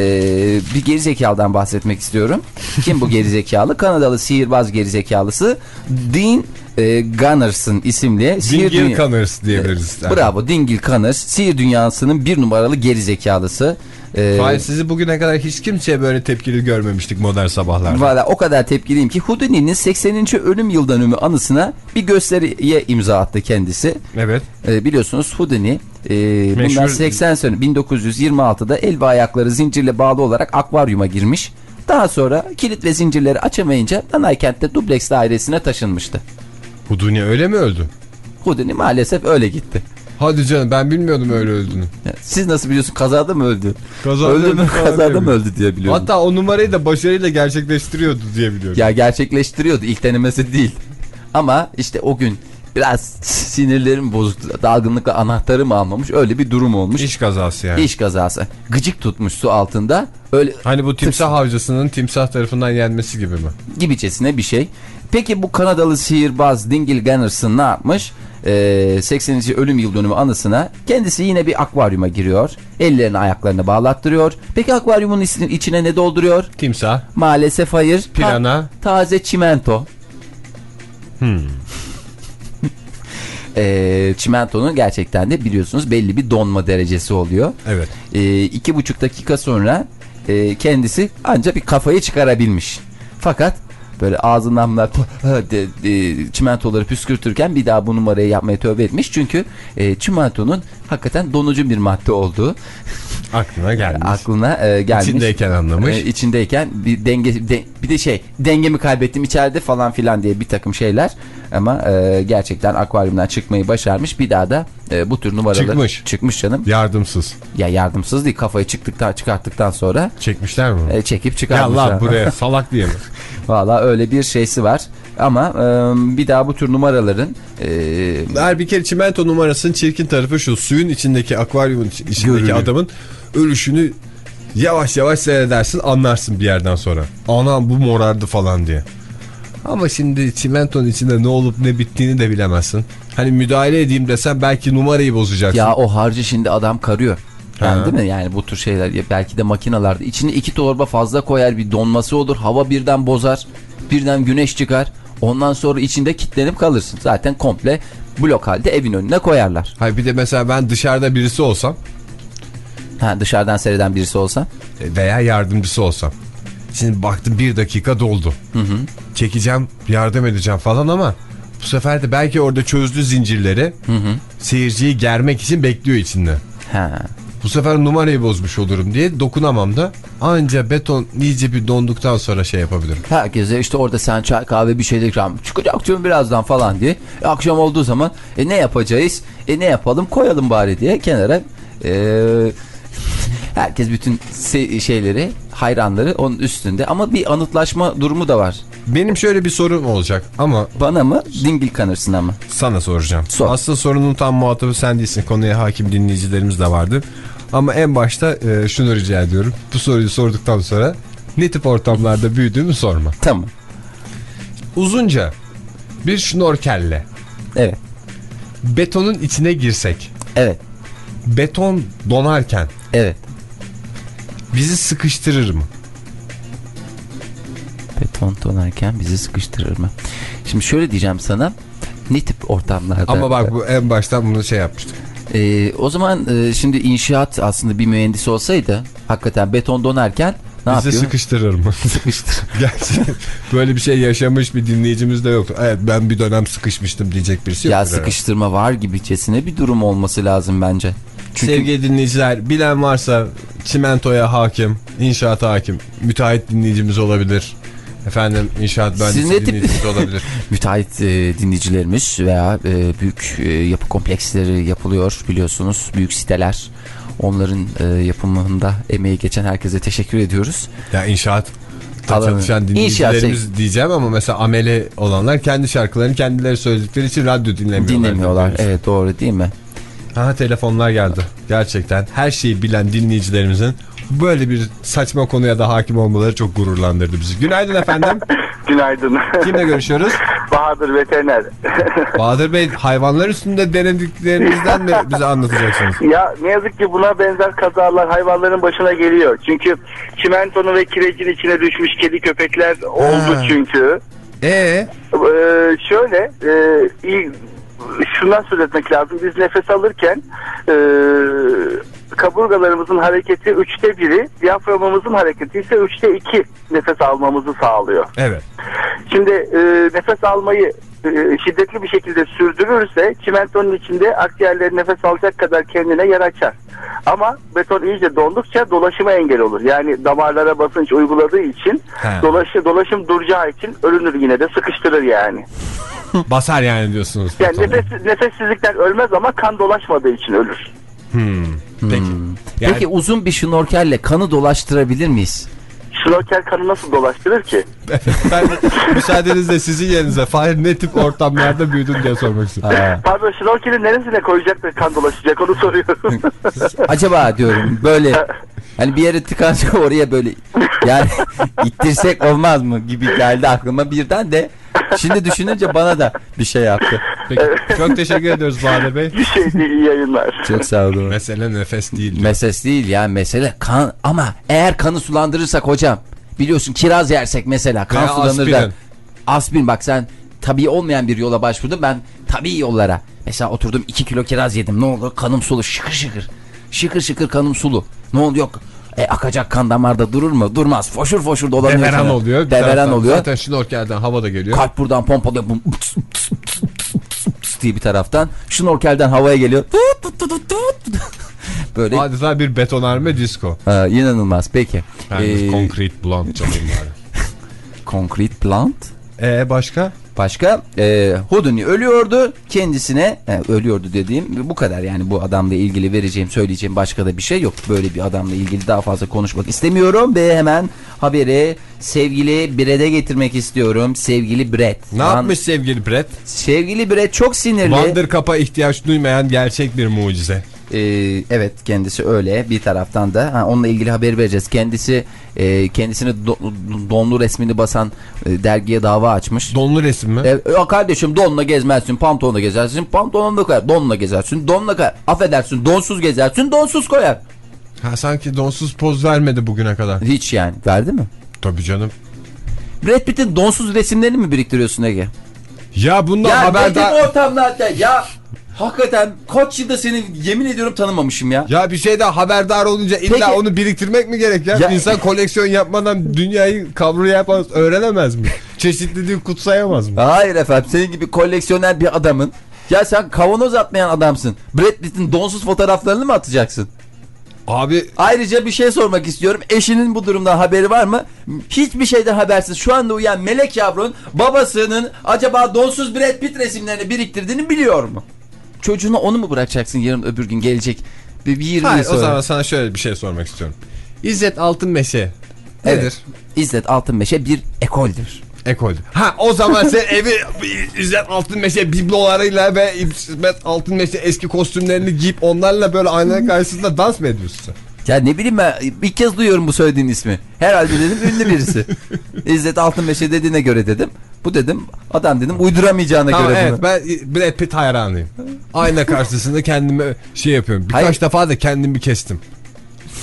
bir gerizekalıdan bahsetmek istiyorum. Kim bu gerizekalı? Kanadalı sihirbaz gerizekalısı Dean e, Gunnarsson isimli sihir Dingil dünya- Connors diyebiliriz. E, Bravo Dingil Connors sihir dünyasının bir numaralı gerizekalısı. E, Fahir sizi bugüne kadar hiç kimseye böyle tepkili görmemiştik modern sabahlarda. Valla o kadar tepkiliyim ki Houdini'nin 80. ölüm yıl dönümü anısına bir gösteriye imza attı kendisi. Evet. E, biliyorsunuz Houdini e, bundan Meşhur- 80 sene 1926'da el ve ayakları zincirle bağlı olarak akvaryuma girmiş. Daha sonra kilit ve zincirleri açamayınca Danaykent'te dubleks dairesine taşınmıştı. Huduni öyle mi öldü? Houdini maalesef öyle gitti. Hadi canım ben bilmiyordum öyle öldüğünü. Siz nasıl biliyorsun kazada mı öldü? Kazada öldü mü kazada mı öldü diye biliyorum. Hatta o numarayı da başarıyla gerçekleştiriyordu diye biliyorum. Ya gerçekleştiriyordu ilk denemesi değil. Ama işte o gün biraz sinirlerim bozuktu. Dalgınlıkla anahtarı mı almamış öyle bir durum olmuş. İş kazası yani. İş kazası. Gıcık tutmuş su altında. Öyle Hani bu timsah avcısının timsah tarafından yenmesi gibi mi? gibicesine bir şey. Peki bu Kanadalı sihirbaz Dingil Gunnarsson ne yapmış? Ee, 80. ölüm yıl dönümü anısına kendisi yine bir akvaryuma giriyor. Ellerini ayaklarını bağlattırıyor. Peki akvaryumun içine- ne dolduruyor? Timsah. Maalesef hayır. Ta- Pirana. taze çimento. Ee, çimentonun gerçekten de biliyorsunuz belli bir donma derecesi oluyor. Evet. Ee, iki buçuk dakika sonra e, kendisi ancak bir kafayı çıkarabilmiş. Fakat böyle ağzından bunlar de, de, çimentoları püskürtürken bir daha bu numarayı yapmaya tövbe etmiş. Çünkü e, çimentonun hakikaten donucu bir madde olduğu Aklına gelmiş. aklına e, gelmiş. İçindeyken anlamış. E, içindeyken bir denge de- bir de şey dengemi kaybettim içeride falan filan diye bir takım şeyler ama e, gerçekten akvaryumdan çıkmayı başarmış bir daha da e, bu tür numaraları Çıkmış. çıkmış canım Yardımsız. ya yardımsız değil kafayı çıktıktan çıkarttıktan sonra Çekmişler mi? e, çekip Ya çıkarmışlar. Allah buraya salak diye mi? Valla öyle bir şeysi var ama e, bir daha bu tür numaraların e, Her bir kere çimento numarasının çirkin tarafı şu. Suyun içindeki akvaryumun iç- içindeki Görülüyor. adamın ölüşünü yavaş yavaş seyredersin anlarsın bir yerden sonra. Anam bu morardı falan diye. Ama şimdi çimentonun içinde ne olup ne bittiğini de bilemezsin. Hani müdahale edeyim desem belki numarayı bozacaksın. ya o harcı şimdi adam karıyor. Yani Ha. değil mi? Yani bu tür şeyler belki de makinalarda içine iki torba fazla koyar bir donması olur. Hava birden bozar. Birden güneş çıkar. Ondan sonra içinde kilitlenip kalırsın. Zaten komple blok halde evin önüne koyarlar. Hayır bir de mesela ben dışarıda birisi olsam Ha, dışarıdan seyreden birisi olsa. veya yardımcısı olsam. Şimdi baktım bir dakika doldu. Çekeceğim, yardım edeceğim falan ama bu sefer de belki orada çözdü zincirleri seyirciyi germek için bekliyor içinde. Ha. Bu sefer numarayı bozmuş olurum diye dokunamam da anca beton iyice bir donduktan sonra şey yapabilirim. Herkese işte orada sen çay kahve bir şeyler ikram çıkacak canım birazdan falan diye. E, akşam olduğu zaman e, ne yapacağız? E ne yapalım koyalım bari diye kenara e, herkes bütün şeyleri hayranları onun üstünde ama bir anıtlaşma durumu da var. Benim şöyle bir sorum olacak ama Bana mı dingil kanırsına mı? sana soracağım. Sor. Aslında sorunun tam muhatabı sen değilsin. Konuya hakim dinleyicilerimiz de vardı. Ama en başta e, şunu rica ediyorum. Bu soruyu sorduktan sonra ne tip ortamlarda büyüdüğümü sorma. Tamam. Uzunca bir şnorkelle Evet. betonun içine girsek, Evet. beton donarken Evet. Bizi sıkıştırır mı? Beton donarken bizi sıkıştırır mı? Şimdi şöyle diyeceğim sana. Ne tip ortamlarda? Ama bak bu en baştan bunu şey yapmıştık. Ee, o zaman e, şimdi inşaat aslında bir mühendis olsaydı hakikaten beton donarken ne Bizi yapıyor? sıkıştırır mı? Sıkıştır. Gerçi böyle bir şey yaşamış bir dinleyicimiz de yoktu. Evet ben bir dönem sıkışmıştım diyecek birisi yok. ya sıkıştırma var gibicesine bir durum olması lazım bence. Çünkü Sevgili dinleyiciler bilen varsa çimentoya hakim, inşaata hakim, müteahhit dinleyicimiz olabilir. Efendim inşaat mühendisi dinleyicimiz olabilir. müteahhit e, dinleyicilerimiz veya e, büyük e, yapı kompleksleri yapılıyor biliyorsunuz. Büyük siteler. Onların e, yapımında emeği geçen herkese teşekkür ediyoruz. Ya inşaat çalışan dinleyicilerimiz diyeceğim ama mesela amele olanlar kendi şarkılarını kendileri söyledikleri için radyo dinlemiyorlar. Dinlemiyorlar. Evet doğru değil mi? Aha telefonlar geldi. Gerçekten her şeyi bilen dinleyicilerimizin böyle bir saçma konuya da hakim olmaları çok gururlandırdı bizi. Günaydın efendim. Günaydın. Kimle görüşüyoruz? Bahadır veteriner. Bahadır Bey hayvanlar üstünde denediklerinizden mi bize anlatacaksınız? ya ne yazık ki buna benzer kazalar hayvanların başına geliyor. Çünkü çimentonun ve kirecin içine düşmüş kedi köpekler oldu Ha. çünkü. Ee, Ee, şöyle e, şundan söz etmek lazım. Biz nefes alırken e, kaburgalarımızın hareketi üçte biri, diyaframımızın hareketi ise üçte iki nefes almamızı sağlıyor. evet. Şimdi e, nefes almayı e, şiddetli bir şekilde sürdürürse çimentonun içinde akciğerleri nefes alacak kadar kendine yer açar. Ama beton iyice dondukça dolaşıma engel olur. Yani damarlara basınç uyguladığı için He. dolaşı, dolaşım duracağı için ölünür yine de sıkıştırır yani. Basar yani diyorsunuz. Yani nefes, nefessizlikten ölmez ama kan dolaşmadığı için ölür. Peki. Yani Peki uzun bir şnorkelle kanı dolaştırabilir miyiz? Şnorkel kanı nasıl dolaştırır ki? ben müsaadenizle sizin yerinize Fahir ne tip ortamlarda büyüdün diye sormak istiyorum. Pardon şnorkeli neresine koyacak da kan dolaşacak onu soruyorum. Acaba diyorum böyle hani bir yere tıkanca oraya böyle yani ittirsek olmaz mı gibi geldi aklıma birden de şimdi düşününce bana da bir şey yaptı. Peki. Çok teşekkür ediyoruz Bahadır Bey. bir şey değil iyi yayınlar. Çok sağ olun. Mesele nefes değil. diyor. Meses değil ya mesele kan ama eğer kanı sulandırırsak hocam biliyorsun kiraz yersek mesela kan Veya sulanır da. aspirin. Aspirin bak sen tabii olmayan bir yola başvurdun ben tabii yollara. Mesela oturdum 2 kilo kiraz yedim ne olur kanım sulu şıkır şıkır. Şıkır şıkır kanım sulu. Ne oldu yok. E akacak kan damarda durur mu? Durmaz. Foşur foşur dolanıyor. Deveran sana. oluyor. Bir Deveran taraftan oluyor. Zaten şnorkelden hava da geliyor. Kalp buradan pompalıyor. Tıs, tıs, tıs diye bir taraftan. Şnorkelden havaya geliyor. Böyle Adeta bir betonarme disco. Aa, inanılmaz. Peki. Yani Ee, concrete blonde çalayım bari. Concrete Plant. Ee başka? Başka? E, Houdini ölüyordu. Kendisine e, ölüyordu dediğim bu kadar. Yani bu adamla ilgili vereceğim söyleyeceğim başka da bir şey yok. Böyle bir adamla ilgili daha fazla konuşmak istemiyorum ve hemen haberi sevgili Brett'e getirmek istiyorum. Sevgili Brett Ne Van- yapmış sevgili Brett? sevgili Brett çok sinirli. Wondercup'a ihtiyaç duymayan gerçek bir mucize. Ee, evet kendisi öyle bir taraftan da ha, onunla ilgili haber vereceğiz. Kendisi e, kendisini do- donlu resmini basan e, dergiye dava açmış. Donlu resim mi? E, ya kardeşim donla gezmezsin, pantolonla gezersin, pantolonla koyar. Donla gezersin, donla koyar. Affedersin, donsuz gezersin, donsuz koyar. Ha, sanki donsuz poz vermedi bugüne kadar. Hiç yani. Verdi mi? Tabii canım. Brad Pitt'in donsuz resimlerini mi biriktiriyorsun Ege? Ya bundan Ya haberdar... dedim ortamlarda ya hakikaten kaç yılda seni yemin ediyorum tanımamışım ya. Ya bir şeyden haberdar olunca illa Peki. onu biriktirmek mi gerek ya? Ya- İnsan koleksiyon yapmadan dünyayı kavrayamaz, öğrenemez mi? Çeşitliliği kutsayamaz mı? Hayır efendim senin gibi koleksiyoner bir adamın ya sen kavanoz atmayan adamsın. Brad Pitt'in donsuz fotoğraflarını mı atacaksın? Abi Ayrıca bir şey sormak istiyorum. Eşinin bu durumdan haberi var mı? Hiçbir şeyden habersiz. Şu anda uyan melek yavrun babasının acaba donsuz Brad Pitt resimlerini biriktirdiğini biliyor mu? Çocuğuna onu mu bırakacaksın yarın öbür gün gelecek? Bir, bir 20 hayır sonra. o zaman sana şöyle bir şey sormak istiyorum. İzzet Altınmeşe nedir? Evet. İzzet Altınmeşe bir ekoldür. Ekol. Ha o zaman sen evi İzzet Altınmeşe biblolarıyla ve İzzet Altınmeşe eski kostümlerini giyip onlarla böyle aynanın karşısında dans mı ediyorsun? Ya ne bileyim ben ilk kez duyuyorum bu söylediğin ismi. Herhalde dedim ünlü birisi. İzzet Altınmeşe dediğine göre dedim. Bu dedim adam dedim uyduramayacağına Tamam göre evet bunu. ben Brad Pitt hayranıyım. Ayna karşısında kendimi şey yapıyorum. Birkaç Hayır. defa da kendimi kestim.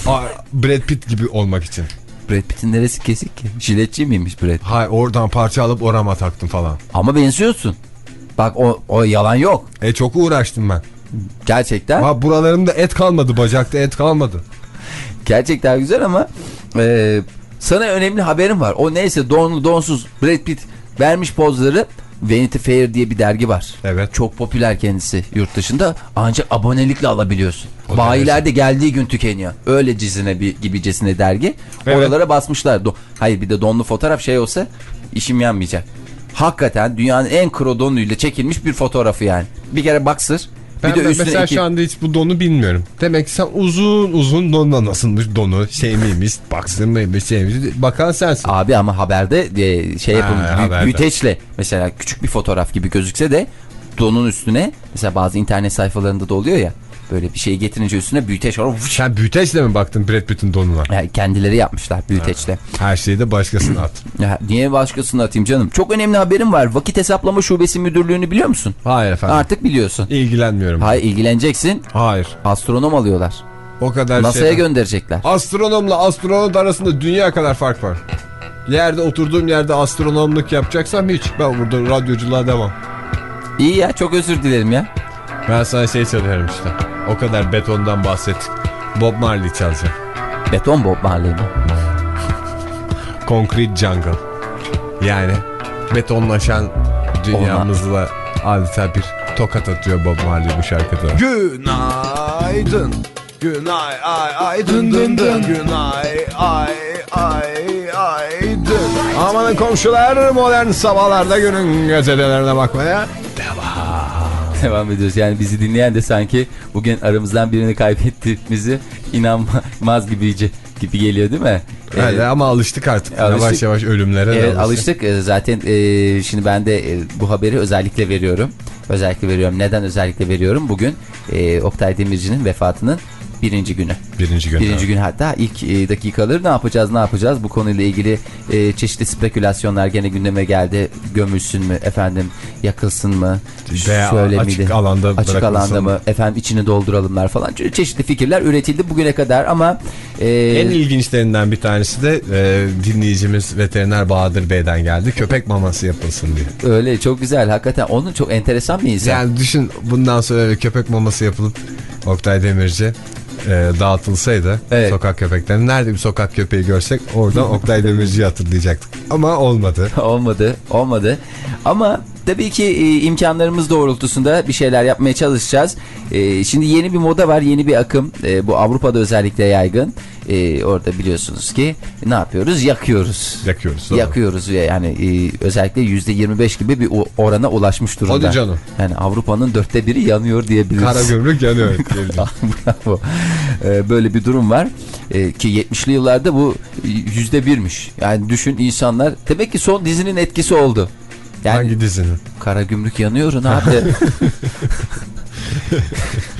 Aa, Brad Pitt gibi olmak için. Brad Pitt'in neresi kesik ki? Jiletçi miymiş Brad Pitt? Hay oradan parça alıp orama taktım falan. Ama benziyorsun. Bak o, o yalan yok. E çok uğraştım ben. Gerçekten. Ha buralarımda et kalmadı, bacakta et kalmadı. Gerçekten güzel ama e, sana önemli haberim var. O neyse donlu donsuz Brad Pitt vermiş pozları Vanity Fair diye bir dergi var. Evet. Çok popüler kendisi yurt dışında. Ancak abonelikle alabiliyorsun. O Bayiler de geldiği gün tükeniyor. Öyle cizine bir gibicesine dergi. Evet. Oralara basmışlar. Do- Hayır bir de donlu fotoğraf şey olsa işim yanmayacak. Hakikaten dünyanın en kro donuyla çekilmiş bir fotoğrafı yani. Bir kere boxer. Ben bir de mesela iki... şu anda hiç bu donu bilmiyorum. Demek ki sen uzun uzun donla nasılmış donu şey miymiş baksın mıymış şey miymiş bakan sensin. Abi ama haberde e, şey yapılmış. Ha, haberde. büyüteçle mesela küçük bir fotoğraf gibi gözükse de donun üstüne mesela bazı internet sayfalarında da oluyor ya böyle bir şeyi getirince üstüne büyüteç var. Vuş! Sen büyüteçle mi baktın Brad Pitt'in donuna? Yani kendileri yapmışlar büyüteçle. Her şeyi de başkasına at. Ya niye başkasına atayım canım? Çok önemli haberim var. Vakit hesaplama şubesi müdürlüğünü biliyor musun? Hayır efendim. Artık biliyorsun. İlgilenmiyorum. Hayır ilgileneceksin. Hayır. Astronom alıyorlar. O kadar NASA'ya şey. gönderecekler. Astronomla astronot arasında dünya kadar fark var. Yerde oturduğum yerde astronomluk yapacaksam hiç. Ben burada radyoculuğa devam. İyi ya çok özür dilerim ya. Ben sana şey çalıyorum işte. O kadar betondan bahsettik. Bob Marley çalacağım. Beton Bob Marley mi? Concrete Jungle. Yani betonlaşan dünyamızla adeta bir tokat atıyor Bob Marley bu şarkıda. Günaydın. Günay ay ay dın dın dın. Günay ay ay ay dın. Amanın komşular modern sabahlarda günün gazetelerine bakmaya Devam ediyoruz. Yani bizi dinleyen de sanki bugün aramızdan birini kaybettiğimizi inanmaz gibi, gibi geliyor değil mi? Öyle ama alıştık artık. Alıştık. Yavaş yavaş ölümlere Evet alıştık. Ee, Zaten e, şimdi ben de e, bu haberi özellikle veriyorum. Özellikle veriyorum. Neden özellikle veriyorum? Bugün e, Oktay Demirci'nin vefatının birinci günü. Birinci gün. Birinci gün hatta ilk e, dakikaları ne yapacağız ne yapacağız bu konuyla ilgili e, çeşitli spekülasyonlar gene gündeme geldi. Gömülsün mü efendim yakılsın mı? Veya açık alanda Açık alanda mı? mı efendim içini dolduralımlar falan. Çe- Çeşitli fikirler üretildi bugüne kadar ama e, En ilginçlerinden bir tanesi de e, dinleyicimiz veteriner Bahadır Bey'den geldi. Köpek maması yapılsın diye. öyle çok güzel hakikaten onun çok enteresan bir insan. Yani düşün bundan sonra köpek maması yapılıp Oktay Demirci e, dağıtılsaydı Evet. sokak köpeklerinin nerede bir sokak köpeği görsek oradan Oktay Demirci'yi hatırlayacaktık. Ama olmadı. olmadı, olmadı. Ama tabii ki e, imkanlarımız doğrultusunda bir şeyler yapmaya çalışacağız. E, şimdi yeni bir moda var, yeni bir akım. E, bu Avrupa'da özellikle yaygın. E, orada biliyorsunuz ki ne yapıyoruz? Yakıyoruz. Yakıyoruz. doğru. Yakıyoruz ve yani e, özellikle %25 gibi bir orana ulaşmış durumda. Hadi canım. Yani Avrupa'nın dörtte biri yanıyor diyebiliriz. Kara gümrük yanıyor. Bravo. Ee, böyle bir durum var. Ee, ki 70'li yıllarda bu yüzde birmiş. Yani düşün insanlar. Demek ki son dizinin etkisi oldu. Yani Hangi dizinin? kara gümrük yanıyor ne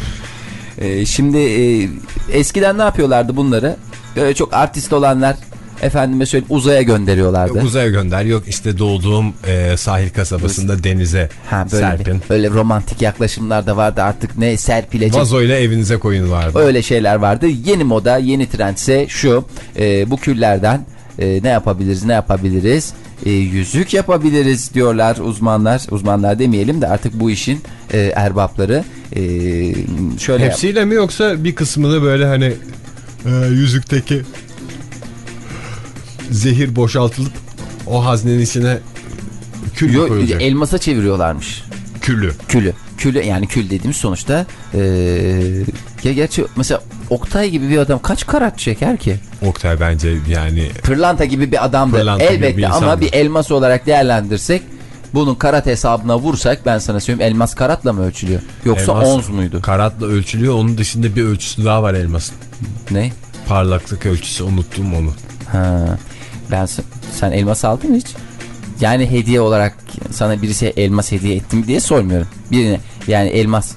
Ee, şimdi e, eskiden ne yapıyorlardı bunları? Böyle çok artist olanlar efendime söyleyeyim uzaya gönderiyorlardı. Yok uzaya gönder. Yok işte doğduğum e, sahil kasabasında denize ha, böyle, serpin. böyle romantik yaklaşımlar da vardı artık ne serpilecek Vazoyla evinize koyun vardı. Öyle şeyler vardı. Yeni moda, yeni trendse şu. e, bu küllerden e, ne yapabiliriz, ne yapabiliriz? E, yüzük yapabiliriz diyorlar uzmanlar. Uzmanlar demeyelim de artık bu işin e, erbapları. E, şöyle yap- Hepsiyle mi yoksa bir kısmını böyle hani e, yüzükteki zehir boşaltılıp o haznenin içine kül Yo- koyulacak. elmasa çeviriyorlarmış Külü. külü. Külü yani kül dediğimiz sonuçta e, ya gerçi mesela Oktay gibi bir adam kaç karat çeker ki? Oktay bence yani Pırlanta gibi bir adamdı. Pırlanta Elbette bir ama bir elmas olarak değerlendirsek bunun karat hesabına vursak ben sana söyleyeyim elmas karatla mı ölçülüyor? Yoksa elmas ons muydu? Karatla ölçülüyor. Onun dışında bir ölçüsü daha var elmasın. Ne? Parlaklık ölçüsü unuttum onu. Ha. Ben sen, elmas aldın mı hiç? Yani hediye olarak sana birisi elmas hediye ettim diye sormuyorum. Birine yani elmas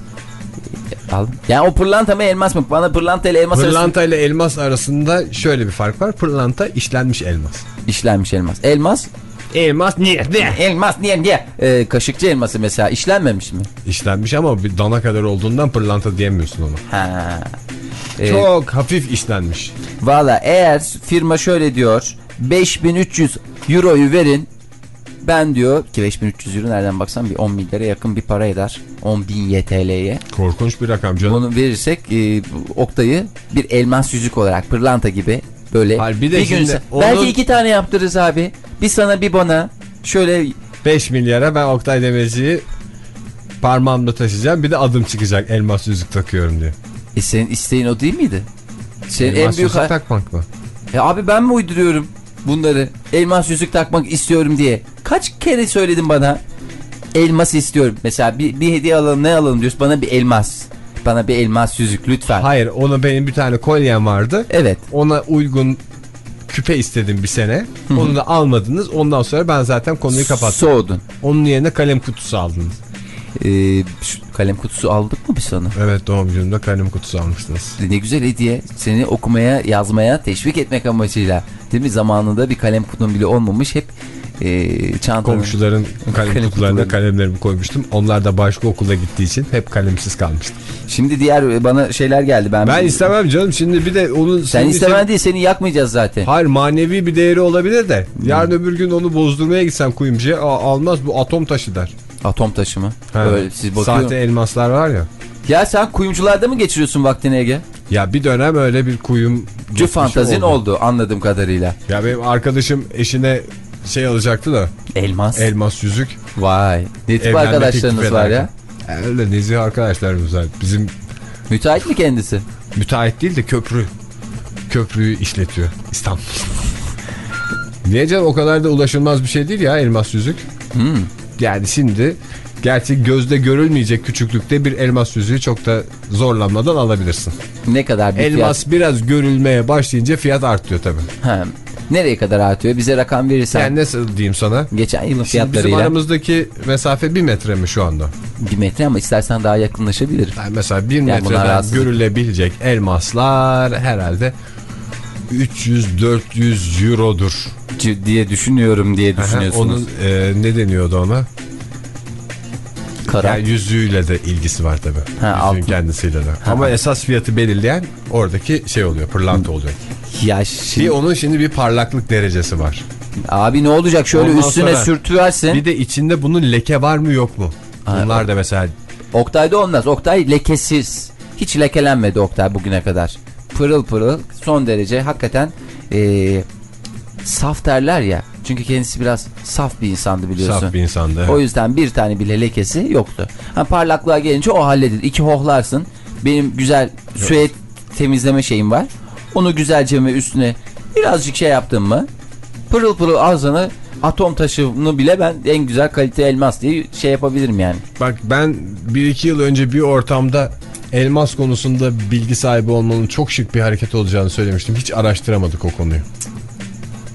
aldım. Yani o pırlanta mı elmas mı? Bana pırlanta ile elmas arasında Pırlanta ile elmas arasında şöyle bir fark var. Pırlanta işlenmiş elmas. işlenmiş elmas. Elmas Elmas niye? elmas niye niye? Ee, kaşıkçı elması mesela işlenmemiş mi? İşlenmiş ama bir dana kadar olduğundan pırlanta diyemiyorsun ona. Ha. Ee, Çok hafif işlenmiş. Valla eğer firma şöyle diyor 5300 euroyu verin ben diyor ki 5300 euro nereden baksan bir 10 milyara yakın bir para eder 10 bin YTL'ye Korkunç bir rakam canım. bunu verirsek e, Oktay'ı bir elmas yüzük olarak pırlanta gibi böyle Hayır, bir de bir gün onun- belki iki tane yaptırırız abi bir sana bir bana şöyle 5 milyara ben Oktay Demirci'yi parmağımda taşıyacağım. Bir de adım çıkacak elmas yüzük takıyorum diye. e, senin isteğin o değil miydi? Senin en elmas büyük yüzük takmak mı? E abi ben mi uyduruyorum bunları? Elmas yüzük takmak istiyorum diye. Kaç kere söyledin bana? Elmas istiyorum. Mesela bir, bir hediye alalım ne alalım diyorsun. Bana bir elmas. Bana bir elmas yüzük lütfen. Hayır ona benim bir tane kolyem vardı. Evet. Ona uygun küpe istedim bir sene. Onu da almadınız. Ondan sonra ben zaten konuyu kapattım. Soğudun. Onun yerine kalem kutusu aldınız. Ee, kalem kutusu aldık mı biz sana? Evet doğum günümde kalem kutusu almıştınız. Ne güzel hediye. Seni okumaya, yazmaya teşvik etmek amacıyla. Değil mi? Zamanında bir kalem kutun bile olmamış. Hep e, çantanın... Komşuların kalem, Kalem kutularına kutuları. kalemlerimi koymuştum. Onlar da başka okula gittiği için hep kalemsiz kalmıştım. Şimdi diğer e, bana şeyler geldi. Ben, Ben istemem canım. Şimdi bir de onun... Sen senin istemen için- değil seni yakmayacağız zaten. Hayır manevi bir değeri olabilir de. Yarın öbür gün onu bozdurmaya gitsem kuyumcuya "Aa, almaz bu atom taşı der. Atom taşı mı? Ha, Öyle siz bakıyorum. Sahte elmaslar var ya. Ya sen kuyumcularda mı geçiriyorsun vaktini Ege? Ya bir dönem öyle bir kuyum... Cü geçmişi fantazin oldu. anladığım kadarıyla. Ya benim arkadaşım eşine şey alacaktı da Elmas. elmas yüzük. Vay. Ne tip arkadaşlarınız var ya? ederken. Ya Öyle nezih arkadaşlarımız var. Bizim Müteahhit mi kendisi? müteahhit değil de köprü. Köprüyü işletiyor İstanbul. Niye canım o kadar da ulaşılmaz bir şey değil ya elmas yüzük. Hmm. Yani şimdi gerçi gözde görülmeyecek küçüklükte bir elmas yüzüğü çok da zorlanmadan alabilirsin. Ne kadar bir Elmas fiyat? biraz görülmeye başlayınca fiyat artıyor tabii. Ha, nereye kadar artıyor? Bize rakam verirsen. Yani nasıl diyeyim sana? Geçen yılın Şimdi bizim fiyatlarıyla aramızdaki mesafe bir metre mi şu anda? bir metre ama istersen daha yakınlaşabilirim. Yani mesela bir bunlar metreden görülebilecek elmaslar herhalde 300-400 eurodur. C- diye düşünüyorum diye düşünüyorsunuz. Onun e, ne deniyordu ona? Kara. Yani yüzüğüyle de ilgisi var tabii. Ha, Yüzüğün altın. kendisiyle de. Ama esas fiyatı belirleyen oradaki şey oluyor, pırlanta oluyor. Ya şimdi, onun şimdi bir parlaklık derecesi var. abi ne olacak şöyle Ondan üstüne sürtüversin. Bir de içinde bunun leke var mı yok mu? Ha, Bunlar da mesela Oktay'da olmaz. Oktay lekesiz. Hiç lekelenmedi Oktay bugüne kadar. Pırıl pırıl son derece hakikaten eee, saf derler ya. Çünkü kendisi biraz saf bir insandı biliyorsun. saf bir insandı. O yüzden bir tane bile lekesi yoktu. Ha, parlaklığa gelince o halledilir. İki hohlarsın. Benim güzel süet temizleme şeyim var. Onu güzelce mi üstüne birazcık şey yaptım mı pırıl pırıl ağzını atom taşını bile ben en güzel kalite elmas diye şey yapabilirim yani. Bak ben bir iki yıl önce bir ortamda elmas konusunda bilgi sahibi olmanın çok şık bir hareket olacağını söylemiştim. Hiç araştıramadık o konuyu.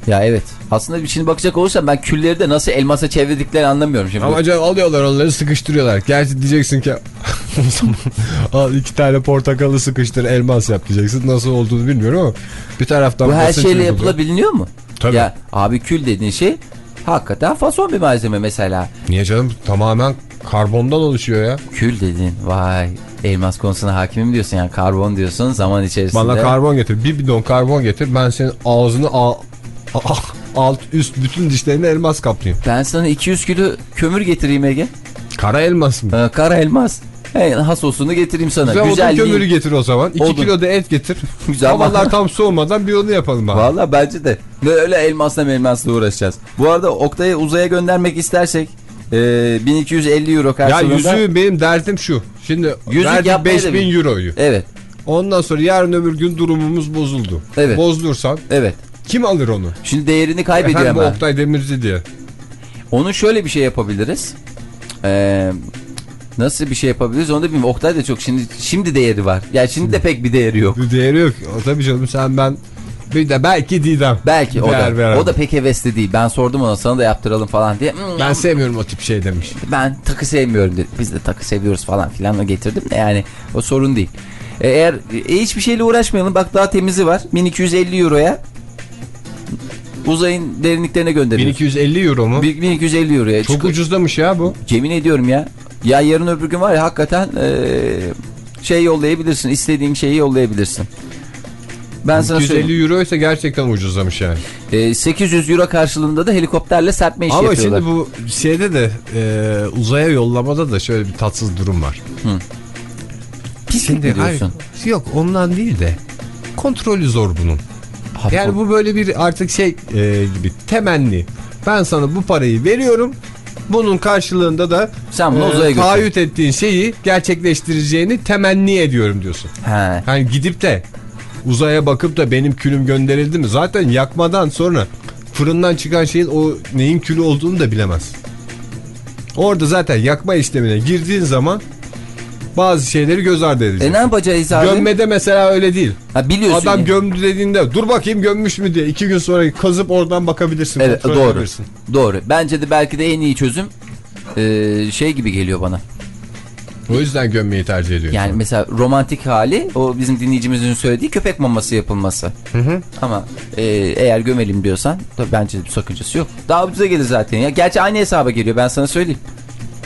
Ya evet. Aslında şimdi bakacak olursam ben külleri de nasıl elmasa çevirdiklerini anlamıyorum şimdi. Ama acaba alıyorlar onları sıkıştırıyorlar. Gerçi diyeceksin ki al iki tane portakalı sıkıştır elmas yap diyeceksin. Nasıl olduğunu bilmiyorum ama bir taraftan Bu her şeyle yapılabiliyor mu? Tabii. Ya abi kül dediğin şey hakikaten fason bir malzeme mesela. Niye canım tamamen karbondan oluşuyor ya. Kül dedin vay elmas konusuna hakimim diyorsun yani karbon diyorsun zaman içerisinde. Bana karbon getir. Bir bidon karbon getir. Ben senin ağzını al, alt üst bütün dişlerini elmas kaplayayım. Ben sana 200 kilo kömür getireyim Ege. Kara elmas mı? Ee, kara elmas. Hey, hasosunu getireyim sana. Güzel odun Güzelliği. kömürü getir o zaman. 2 Odun. kilo da et getir. Güzel Havalar tam soğumadan bir onu yapalım bari. Valla bence de. Ne öyle elmasla elmasla uğraşacağız. Bu arada Oktay'ı uzaya göndermek istersek e, 1250 euro Ya karşılığında. yüzüğü benim derdim şu. Şimdi Yüzük verdik yapmaya da 5000 euroyu. Evet. Ondan sonra yarın öbür gün durumumuz bozuldu. Evet. Bozdursan Evet. Kim alır onu? Şimdi değerini kaybediyor Efendim hemen. Oktay Demirci diye. Onun şöyle bir şey yapabiliriz. Ee, nasıl bir şey yapabiliriz onu da bilmiyorum. Oktay da çok şimdi şimdi değeri var. Yani şimdi de pek bir değeri yok. Bir değeri yok. O tabii canım sen ben bir de belki Didem. Belki o da, veremem. o da pek hevesli değil. Ben sordum ona sana da yaptıralım falan diye. Hmm, Ben sevmiyorum o tip şey demiş. ben takı sevmiyorum dedi. Biz de takı seviyoruz falan filan o getirdim de yani o sorun değil. E, Eğer e, hiçbir şeyle uğraşmayalım bak daha temizi var. 1250 euroya uzayın derinliklerine gönderiyoruz. 1250 euro mu? 1250 euroya. Çok ucuzlamış ya bu. Yemin ediyorum ya. Ya yarın öbür gün var ya hakikaten eee, şey yollayabilirsin. istediğin şeyi yollayabilirsin. Ben sana söyleyeyim. 250 euro ise gerçekten ucuzlamış yani. Eee, 800 euro karşılığında da helikopterle serpme işi Ama yapıyorlar. şimdi bu şeyde de e, uzaya yollamada da şöyle bir tatsız durum var. Pislik mi diyorsun? hayır, yok ondan değil de kontrolü zor bunun. Abi, Yani bu böyle bir artık şey e, gibi temenni. Ben sana bu parayı veriyorum. Bunun karşılığında da Sen bunu e, taahhüt ettiğin şeyi gerçekleştireceğini temenni ediyorum diyorsun. He. Yani gidip de uzaya bakıp da benim külüm gönderildi mi? Zaten yakmadan sonra fırından çıkan şeyin o neyin külü olduğunu da bilemez. Orada zaten yakma işlemine girdiğin zaman bazı şeyleri göz ardı E edeceksin. ne yapacağız abi? Gömmede mesela öyle değil. Ha, biliyorsun. Adam ya. gömdü dediğinde dur bakayım gömmüş mü diye iki gün sonra kazıp oradan bakabilirsin. Evet doğru. edebilirsin. Doğru. Bence de belki de en iyi çözüm eee, şey gibi geliyor bana. O yüzden gömmeyi tercih ediyor. Yani insan. mesela romantik hali o bizim dinleyicimizin söylediği köpek maması yapılması. Ama e, eğer gömelim diyorsan da bence bir sakıncası yok. Daha ucuza gelir zaten ya. Gerçi aynı hesaba geliyor ben sana söyleyeyim.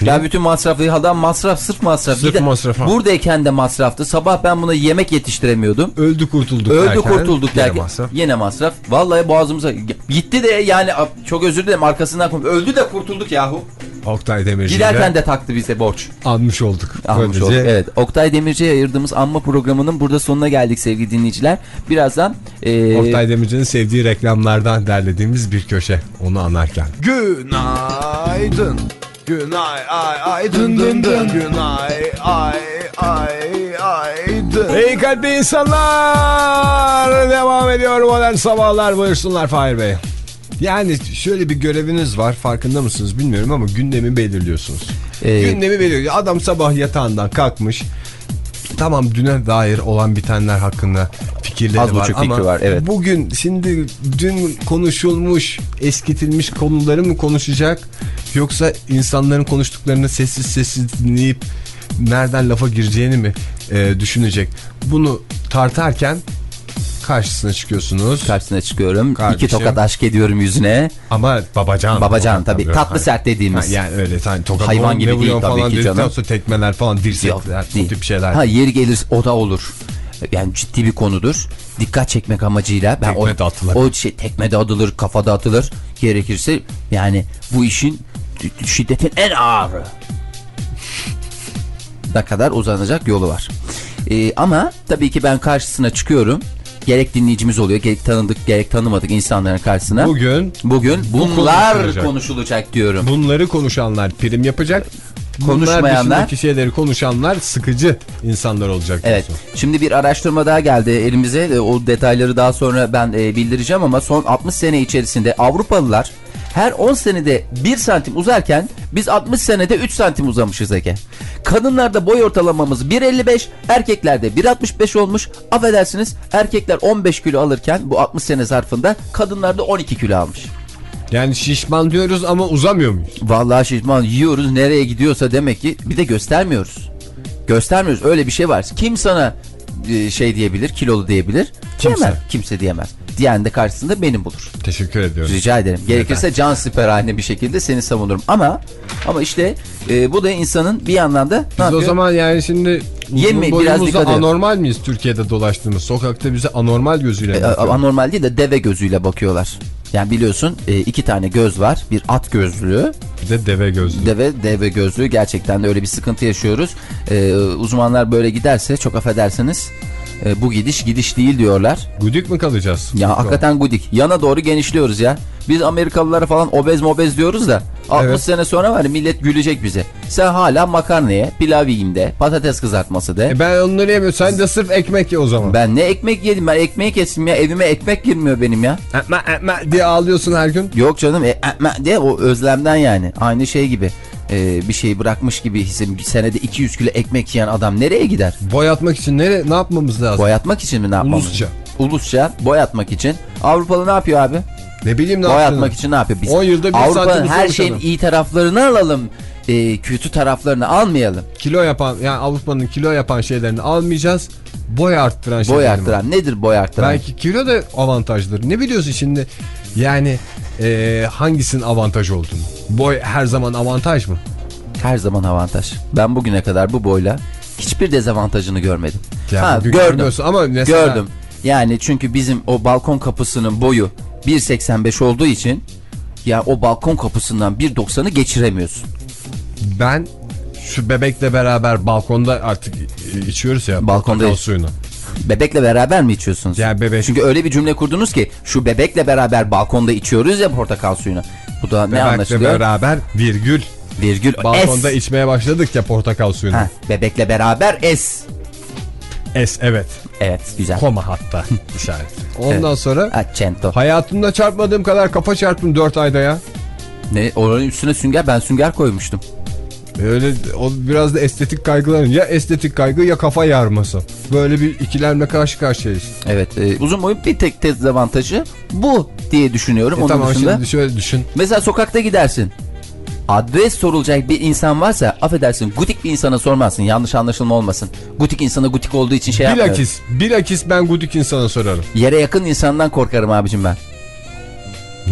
Ya bütün masrafı adam masraf sırf masraf. Sırf masraf. Buradayken de masraftı. Sabah ben buna yemek yetiştiremiyordum. Öldü kurtulduk Öldü derken, kurtulduk yine derken masraf. yine masraf. Vallahi boğazımıza gitti de yani çok özür dilerim arkasından öldü de kurtulduk yahu. Oktay Demirci Giderken de taktı bize borç. anmış olduk. Almış Böylece olduk. Evet. Oktay Demirci'ye ayırdığımız anma programının burada sonuna geldik sevgili dinleyiciler. Birazdan e, Oktay Demirci'nin sevdiği reklamlardan derlediğimiz bir köşe onu anarken. Günaydın. Günay ay ay dın dın dın. Günay ay ay ay dın. İyi kalpli insanlar. Devam ediyor modern sabahlar buyursunlar Fahir Bey. Yani şöyle bir göreviniz var farkında mısınız bilmiyorum ama gündemi belirliyorsunuz. Ee, gündemi belirliyor. Adam sabah yatağından kalkmış. Tamam düne dair olan bitenler hakkında fikirleri Az var buçuk ama fikri var, evet. bugün şimdi dün konuşulmuş eskitilmiş konuları mı konuşacak yoksa insanların konuştuklarını sessiz sessiz dinleyip nereden lafa gireceğini mi e, düşünecek? Bunu tartarken karşısına çıkıyorsunuz. Karşısına çıkıyorum. Kardeşim. İki tokat aşk ediyorum yüzüne. Ama babacan. Babacan tabii. Tatlı sert dediğimiz. Ha, yani öyle hani tokat Hayvan gibi değil tabii falan ki canım. sonra tekmeler falan Yok, dirsekler o değil. tip şeyler. Ha yeri gelir o da olur. Yani ciddi bir konudur. Dikkat çekmek amacıyla ben Tekme o, de atılır. o şey tekme de atılır, kafada atılır. Gerekirse yani bu işin şiddetin en ağırı. ne kadar uzanacak yolu var. Ee, ama tabii ki ben karşısına çıkıyorum. Gerek dinleyicimiz oluyor, gerek tanıdık, gerek tanımadık insanların karşısına. Bugün Bugün bunlar konuşulacak. konuşulacak diyorum. bunları konuşanlar prim yapacak. Konuşmayanlar- şeyleri konuşanlar sıkıcı insanlar olacak. Evet. diyorsun. Şimdi bir araştırma daha geldi elimize. E, O detayları daha sonra ben e, bildireceğim ama son 60 sene içerisinde Avrupalılar her 10 senede 1 santim uzarken biz 60 senede 3 santim uzamışız Ege. Kadınlarda boy ortalamamız 1.55, erkeklerde 1.65 olmuş. Affedersiniz erkekler 15 kilo alırken bu 60 sene zarfında kadınlarda 12 kilo almış. Yani şişman diyoruz ama uzamıyor muyuz? Vallahi şişman yiyoruz nereye gidiyorsa demek ki bir de göstermiyoruz. Göstermiyoruz öyle bir şey var. Kim sana e, şey diyebilir kilolu diyebilir? Kimse. Diyemez. Kimse diyemez. Diyen de karşısında benim bulur. Teşekkür ediyorum. Rica ederim. Gerekirse can siperhane bir şekilde seni savunurum. Ama ama işte e, bu da insanın bir yandan da Biz yapıyor? o zaman yani şimdi uzun biraz dikkat anormal miyiz Türkiye'de dolaştığımız? Sokakta bize anormal gözüyle E, bakıyor. anormal değil de deve gözüyle bakıyorlar. Yani biliyorsun e, iki tane göz var. Bir at gözlüğü, Bir de deve gözlü. deve deve gözlüğü. Gerçekten de öyle bir sıkıntı yaşıyoruz. E, uzmanlar böyle giderse çok affedersiniz e, bu gidiş gidiş değil diyorlar. Güdük mü kalacağız? Ya hakikaten gudik. Yana doğru genişliyoruz ya. Biz Amerikalılara falan obez mobez diyoruz da 60 Evet. sene sonra var millet gülecek bize. Sen hala makarna ye, pilav yiyeyim de, patates kızartması de. E ben onları yemiyorum. Sen de sırf ekmek ye o zaman. Ben ne ekmek yedim ben ekmeği kestim ya evime ekmek girmiyor benim ya. Etme etme diye ağlıyorsun her gün. Yok canım e, ekmek de o özlemden yani. Aynı şey gibi. E, bir şeyi bırakmış gibi hissim. Senede 200 kilo ekmek yiyen adam nereye gider? Boyatmak için nere, ne yapmamız lazım? Boyatmak için mi ne yapmamız? Ulusça. Ulusça boyatmak için. Avrupalı ne yapıyor abi? Ne bileyim ne boyatmak yaptığını. için ne yapıyor? Biz 10 yılda bir Avrupa'nın her şeyin iyi taraflarını alalım. e, kötü taraflarını almayalım. Kilo yapan yani Avrupa'nın kilo yapan şeylerini almayacağız. Boy arttıran Boy şeylerini. arttıran. Nedir boy arttıran? Belki kilo da avantajdır. Ne biliyorsun şimdi? Yani e, hangisinin avantaj olduğunu. Boy her zaman avantaj mı? Her zaman avantaj. Ben bugüne kadar bu boyla hiçbir dezavantajını görmedim. Ya ha, gördüm. ama mesela Gördüm. Yani çünkü bizim o balkon kapısının boyu 1.85 olduğu için ya o balkon kapısından 1.90'ı geçiremiyorsun. ben şu bebekle beraber balkonda artık içiyoruz ya Balkonda suyunu. Bebekle beraber mi içiyorsunuz? Ya bebek Çünkü öyle bir cümle kurdunuz ki şu bebekle beraber balkonda içiyoruz ya portakal suyunu. Bu da ne bebekle anlaşılıyor? beraber virgül Virgül balkonda S. içmeye başladık ya portakal suyunu. Ha, bebekle beraber S. S evet. Evet güzel. Koma hatta işaret. Ondan sonra Accento. hayatımda çarpmadığım kadar kafa çarptım 4 ayda ya. Ne oranın üstüne sünger ben sünger koymuştum. Öyle o biraz da estetik kaygıların ya estetik kaygı ya kafa yarması. Böyle bir ikilemle karşı karşıyayız. Evet e, uzun boyun bir tek dezavantajı bu diye düşünüyorum. E Onun tamam dışında şimdi şöyle düşün. mesela sokakta gidersin. Adres sorulacak bir insan varsa affedersin gutik bir insana sormazsın yanlış anlaşılma olmasın. Gutik insana gutik olduğu için şey yapmıyorum. Bilakis, bilakis ben gudik insana sorarım. Yere yakın insandan korkarım abicim ben.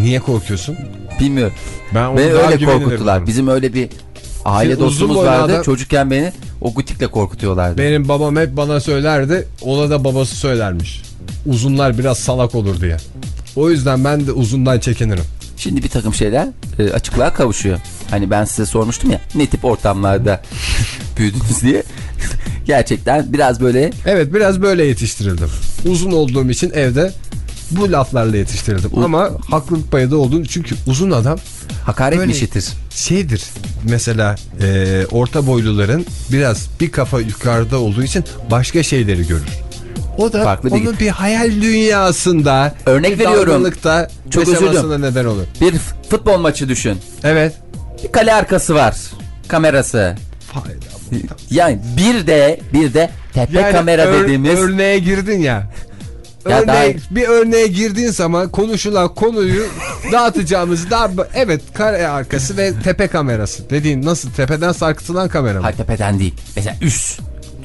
Niye korkuyorsun? Bilmiyorum. Ben Beni öyle korkuttular. Bizim öyle bir aile uzun dostumuz vardı. adam- Çocukken beni o gutikle korkutuyorlardı. Benim babam hep bana söylerdi. Ona da babası söylermiş. Uzunlar biraz salak olur diye. O yüzden ben de uzundan çekinirim. Şimdi bir takım şeyler e, açıklığa kavuşuyor. Hani ben size sormuştum ya ne tip ortamlarda büyüdünüz diye. Gerçekten biraz böyle Evet biraz böyle yetiştirildim. Uzun olduğum için evde bu laflarla yetiştirildim. U- Ama haklılık payı da olduğunu çünkü uzun adam hakaret mi Böyle- işitir? şeydir. Mesela e, orta boyluların biraz bir kafa yukarıda olduğu için başka şeyleri görür. O da Farklı bir- onun bir hayal dünyasında Örnek bir veriyorum. Çok özür neden olur. Bir futbol maçı düşün. Evet. Bir kale arkası var. Kamerası. Yani bir de bir de tepe kamera ör- dediğimiz örneğe girdin ya. Ya Örneğe- daha- Bir örneğe girdiğin zaman konuşulan konuyu dağıtacağımız daha evet kare arkası ve tepe kamerası. Dediğin nasıl tepeden sarkıtılan kamera mı? ha, tepeden değil. Mesela üst.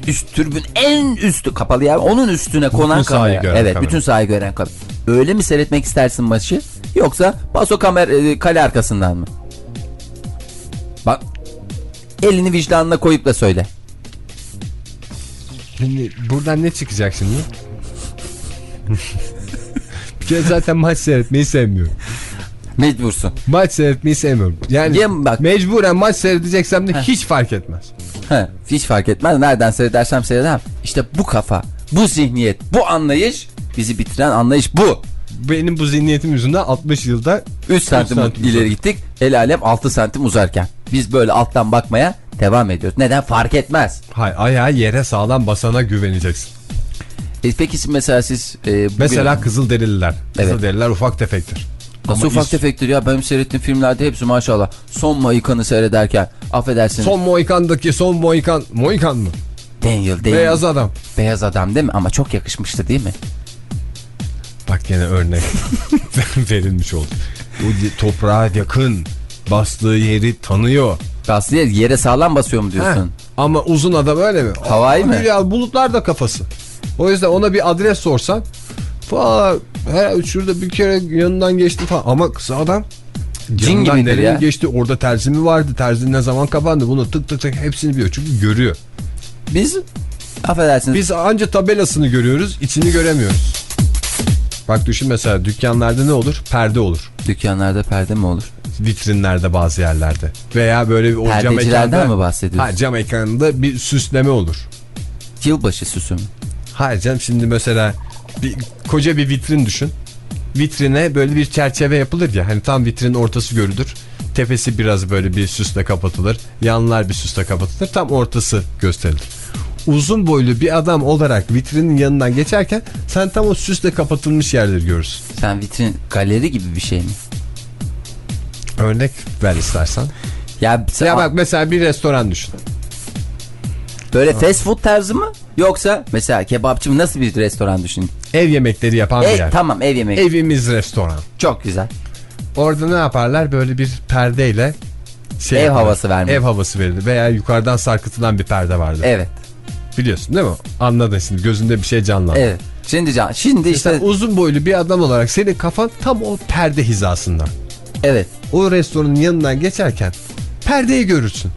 Üst türbün en üstü kapalı yer. Onun üstüne konan sahayı kamera. gören Evet, kamera. bütün sahayı gören kamera. Öyle mi seyretmek istersin maçı? Yoksa paso kamera e, kale arkasından mı? Bak elini vicdanına koyup da söyle. Şimdi buradan ne çıkacak şimdi? bir kere zaten maç seyretmeyi sevmiyorum. Mecbursun. Maç seyretmeyi sevmiyorum. Yani Yem bak. mecburen maç seyredeceksem de hiç fark etmez. Ha, hiç fark etmez. Nereden seyredersem seyrederim. İşte bu kafa, bu zihniyet, bu anlayış bizi bitiren anlayış bu. Benim bu zihniyetim yüzünden 60 yılda 3 santim, santim ileri uzadı. gittik. El alem 6 santim uzarken. Biz böyle alttan bakmaya devam ediyoruz. Neden? Fark etmez. hay ayağı yere sağlam basana güveneceksin. E, peki mesela siz... e, bugün- Mesela Kızılderililer. Evet. Kızılderililer ufak tefektir. Nasıl Ama ufak is- tefektir ya? Benim seyrettiğim filmlerde hepsi maşallah. Son Mohikan'ı seyrederken affedersin. Son Mohikan'daki son Mohikan. Mohikan mı? Daniel, Daniel. Beyaz adam. Beyaz adam değil mi? Ama çok yakışmıştı değil mi? Bak yine örnek verilmiş oldu. O toprağa yakın bastığı yeri tanıyor. Aslında yere sağlam basıyor mu Heh. diyorsun? Ama uzun adam öyle mi? Havai mi? Hülya bulutlar da kafası. O yüzden ona bir adres sorsan falan he, şurada bir kere yanından geçti falan ama kısa adam Cin yanından gibidir nereye ya. geçti orada terzi mi vardı terzi ne zaman kapandı bunu tık tık tık hepsini biliyor çünkü görüyor. Biz affedersiniz. Biz anca tabelasını görüyoruz içini göremiyoruz. Bak düşün mesela dükkanlarda ne olur? Perde olur. Dükkanlarda perde mi olur? Vitrinlerde bazı yerlerde. Veya böyle bir o cam ekranında, mi bahsediyorsun? Ha, cam ekranında bir süsleme olur. Yılbaşı süsü mü? Hayır canım şimdi mesela bir, koca bir vitrin düşün. Vitrine böyle bir çerçeve yapılır ya. Hani tam vitrinin ortası görülür. Tepesi biraz böyle bir süsle kapatılır. Yanlar bir süsle kapatılır. Tam ortası gösterilir. Uzun boylu bir adam olarak vitrinin yanından geçerken sen tam o süsle kapatılmış yerleri görürsün. Sen vitrin galeri gibi bir şey mi? Örnek ver istersen. Ya, Ya bak mesela bir restoran düşün. Böyle fast food tarzı mı? Yoksa mesela kebapçı mı? Nasıl bir restoran düşün? Ev yemekleri yapan bir E, yer. tamam ev yemeği. Evimiz restoran. Çok güzel. Orada ne yaparlar? Böyle bir perdeyle şey Ev yaparlar. havası vermek. Ev havası verilir. Veya yukarıdan sarkıtılan bir perde vardır. Evet. Biliyorsun değil mi? Anladın şimdi. Gözünde bir şey canlandı. Evet. Şimdi can, şimdi İşte işte uzun boylu bir adam olarak senin kafan tam o perde hizasında. evet. O restoranın yanından geçerken perdeyi görürsün.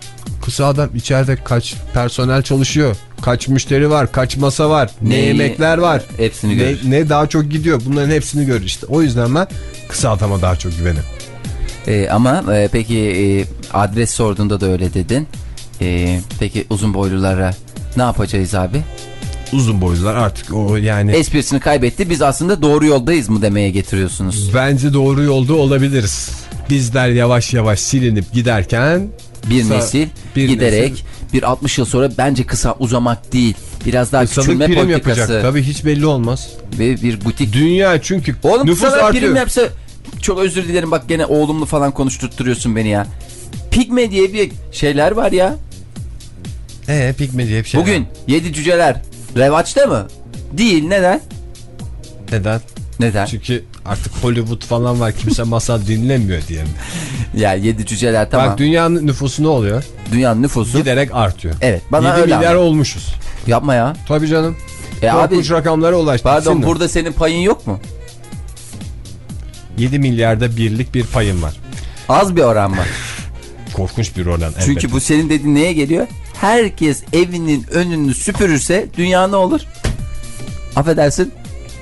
Kısa adam içeride kaç personel çalışıyor, kaç müşteri var, kaç masa var, ne Neyi- yemekler var, Hepsini ne, görür. ne daha çok gidiyor. Bunların hepsini görür işte. O yüzden ben kısa adama daha çok güvenirim. Ee, ama e, peki e, adres sorduğunda da öyle dedin. Ee, peki uzun boylulara ne yapacağız abi? Uzun boylular artık o yani Esprisini kaybetti. Biz aslında doğru yoldayız mı demeye getiriyorsunuz. bence doğru yolda olabiliriz. Bizler yavaş yavaş silinip giderken Bir Sa- nesil bir giderek nesil- bir 60 yıl sonra bence kısa uzamak değil. Biraz daha kısalık küçülme prim politikası yapacak. Tabii hiç belli olmaz. ve bir butik. Dünya çünkü Oğlum nüfus artıyor. prim yapsa çok özür dilerim bak gene oğlumlu falan konuşturtuyorsun beni ya. Pigme diye bir şeyler var ya. Ee pigme diye bir şey. Bugün yedi cüceler revaçta mı? Değil neden? Neden? Neden? Çünkü artık Hollywood falan var. Kimse masal dinlemiyor diye mi? Ya yedi cüceler tamam. Bak dünyanın nüfusu ne oluyor? Dünyanın nüfusu. Giderek artıyor. Evet bana 7 öyle milyar ama. olmuşuz. Yapma ya. Tabii canım. E abi Korkunç rakamlara ulaştık. pardon Şimdi burada senin payın yok mu? 7 milyarda birlik bir payım var. Az bir oran var. Korkunç bir oran. Çünkü elbette. bu senin dediğin neye geliyor? Herkes evinin önünü süpürürse dünya ne olur? Affedersin.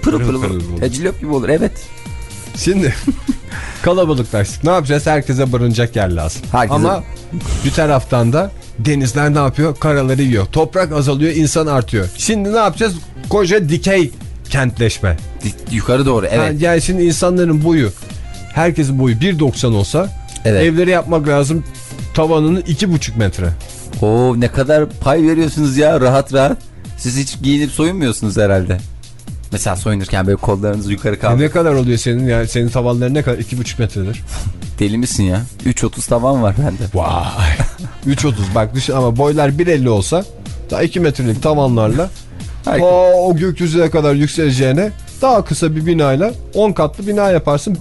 Pırıl Pırıl pırıl pırıl olur. olur. Ya cillop gibi olur evet. Şimdi kalabalıklaştık. Ne yapacağız? Herkese barınacak yer lazım. Herkese- Ama bir taraftan da denizler ne yapıyor? Karaları yiyor. Toprak azalıyor, insan artıyor. Şimdi ne yapacağız? Koca dikey kentleşme. Di- Yukarı doğru evet. Yani, yani şimdi insanların boyu, herkesin boyu 1.90 olsa Evet. evleri yapmak lazım tavanının 2.5 metre. Oo ne kadar pay veriyorsunuz ya rahat rahat. Siz hiç giyinip soyunmuyorsunuz herhalde. Mesela soyunurken böyle kollarınızı yukarı E kaldır. ne kadar oluyor senin yani senin tavanların ne kadar? 2,5 metredir. Deli misin ya? 3.30 tavan var bende. Vay. 3.30 bak düşün ama boylar 1.50 olsa daha 2 metrelik tavanlarla o, o gökyüzüne kadar yükseleceğine daha kısa bir binayla 10 katlı bina yaparsın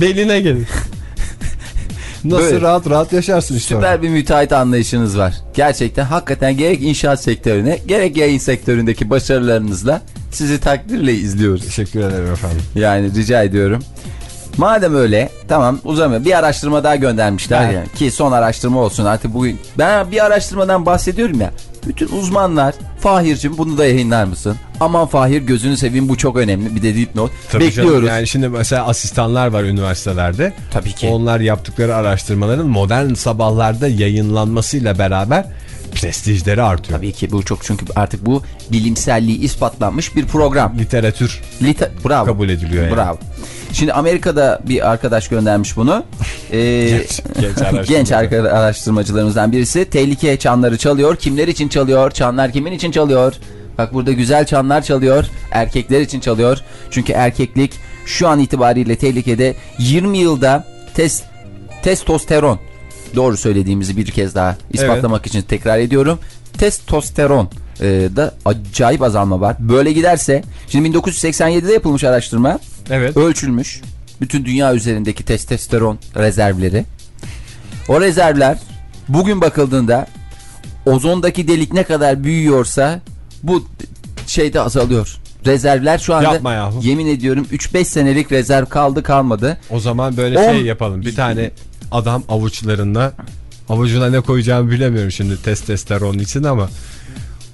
beline gelir. Nasıl Böyle. rahat rahat yaşarsın işte. Süper bir müteahhit anlayışınız var. Gerçekten hakikaten gerek inşaat sektörüne gerek yayın sektöründeki başarılarınızla sizi takdirle izliyoruz. Teşekkür ederim efendim. Yani rica ediyorum. Madem öyle tamam uzamıyor. Bir araştırma daha göndermişler Ha. ya. Ki son araştırma olsun artık bugün. Ben bir araştırmadan bahsediyorum ya. Bütün uzmanlar Fahir'cim bunu da yayınlar mısın? Aman Fahir gözünü seveyim bu çok önemli. Bir de dipnot. Tabii canım, Bekliyoruz. yani şimdi mesela asistanlar var üniversitelerde. Tabii ki. Onlar yaptıkları araştırmaların modern sabahlarda yayınlanmasıyla beraber prestijleri artıyor. Tabii ki bu çok çünkü artık bu bilimselliği ispatlanmış bir program. Literatür Lite Bravo. kabul ediliyor yani. Bravo. Şimdi Amerika'da bir arkadaş göndermiş bunu. Ee, Genç- genç araştırmacı. genç araştırmacılarımızdan birisi. Tehlike çanları çalıyor. Kimler için çalıyor? Çanlar kimin için çalıyor? Bak burada güzel çanlar çalıyor. Erkekler için çalıyor. Çünkü erkeklik şu an itibariyle tehlikede 20 yılda test, testosteron doğru söylediğimizi bir kez daha ispatlamak için tekrar ediyorum. Testosteron e, da acayip azalma var. Böyle giderse şimdi 1987'de yapılmış araştırma Evet. ölçülmüş. Bütün dünya üzerindeki testosteron rezervleri. O rezervler bugün bakıldığında ozondaki delik ne kadar büyüyorsa bu şeyde azalıyor. Rezervler şu anda Yapma yahu. yemin ediyorum 3-5 senelik rezerv kaldı kalmadı. O zaman böyle On- şey yapalım. Bir tane adam avuçlarında avucuna ne koyacağımı bilemiyorum şimdi testosteron için ama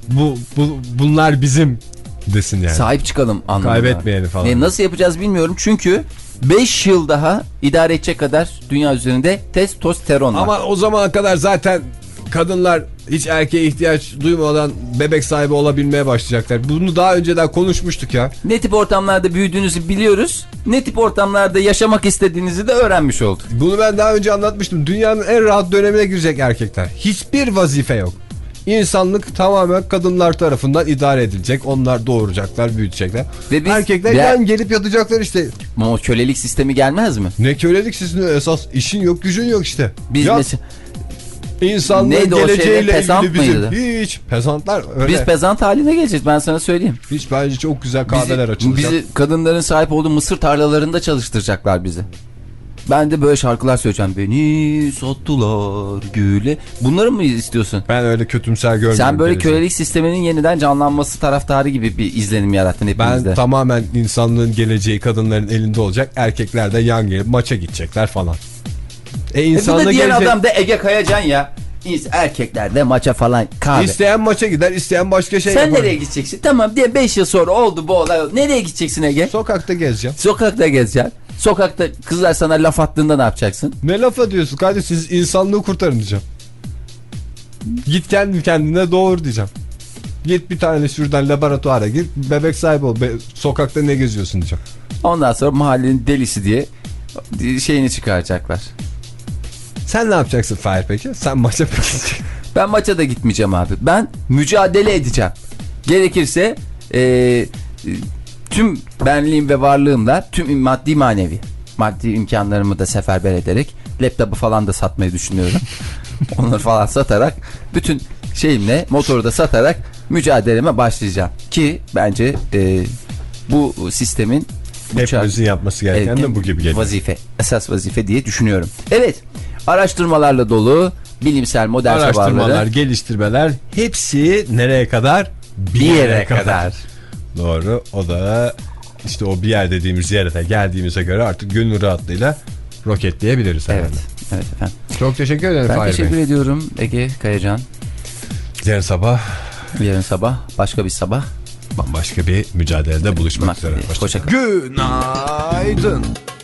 bu, bu bunlar bizim desin yani. Sahip çıkalım anlamında. Kaybetmeyelim falan. E, nasıl yapacağız bilmiyorum çünkü 5 yıl daha idare edecek kadar dünya üzerinde testosteron var. Ama o zamana kadar zaten kadınlar hiç erkeğe ihtiyaç duymadan bebek sahibi olabilmeye başlayacaklar. Bunu daha önceden konuşmuştuk ya. Ne tip ortamlarda büyüdüğünüzü biliyoruz. Ne tip ortamlarda yaşamak istediğinizi de öğrenmiş olduk. Bunu ben daha önce anlatmıştım. Dünyanın en rahat dönemine girecek erkekler. Hiçbir vazife yok. İnsanlık tamamen kadınlar tarafından idare edilecek. Onlar doğuracaklar, büyütecekler. Ve biz- Erkekler Ve- yan gelip yatacaklar işte. Ama o kölelik sistemi gelmez mi? Ne kölelik sizin esas işin yok, gücün yok işte. Biz Ya, mesela insanlığın Neydi o geleceğiyle pezant ilgili bizim mıydı? hiç pezantlar öyle. biz pezant haline geleceğiz ben sana söyleyeyim. hiç bence çok güzel kahveler bizi, açılacak. bizi kadınların sahip olduğu mısır tarlalarında çalıştıracaklar bizi. Ben de böyle şarkılar söyleyeceğim. Beni sattılar güle. Bunları mı istiyorsun? Ben öyle kötümser görmüyorum. Sen böyle geleceği. kölelik sisteminin yeniden canlanması taraftarı gibi bir izlenim yarattın hepimizde. Ben tamamen insanlığın geleceği kadınların elinde olacak. Erkekler de yan gelip maça gidecekler falan. E E bu da diğer gelecek. adam da Ege Kayacan ya. İns- Erkekler de maça falan kahve. İsteyen maça gider, isteyen başka şey Sen yapar. nereye gideceksin? Tamam diye 5 yıl sonra oldu bu olay. Nereye gideceksin Ege? Sokakta gezeceğim. Sokakta gezeceksin. Sokakta kızlar sana laf attığında ne yapacaksın? Ne lafa diyorsun kardeşim siz insanlığı kurtarın diyeceğim. Git kendi kendine doğur diyeceğim. Git bir tane şuradan laboratuvara gir bebek sahibi ol. Be- sokakta ne geziyorsun diyeceğim. Ondan sonra mahallenin delisi diye şeyini çıkaracaklar. Sen ne yapacaksın Fahir peki? Sen maça peki? Ben maça da gitmeyeceğim abi. Ben mücadele edeceğim. Gerekirse e, e, tüm benliğim ve varlığımla tüm maddi manevi maddi imkanlarımı da seferber ederek laptopu falan da satmayı düşünüyorum. Onları falan satarak bütün şeyimle motoru da satarak mücadeleme başlayacağım. Ki bence e, bu sistemin Hepimizin yapması gereken de bu gibi geliyor. Vazife. Esas vazife diye düşünüyorum. Evet. Araştırmalarla dolu bilimsel modern Araştırmalar, sabahları geliştirmeler hepsi nereye kadar? bir yere kadar. Doğru. O da işte o bir yer dediğimiz yere de geldiğimize göre artık gönül rahatlığıyla roketleyebiliriz. Evet. herhalde. Evet efendim. Çok teşekkür ederim Ben Fahir teşekkür Bey. ediyorum Ege Kayacan. Yarın sabah Yarın sabah başka bir sabah. bambaşka bir mücadelede buluşmak üzere. hoşça kal. Günaydın.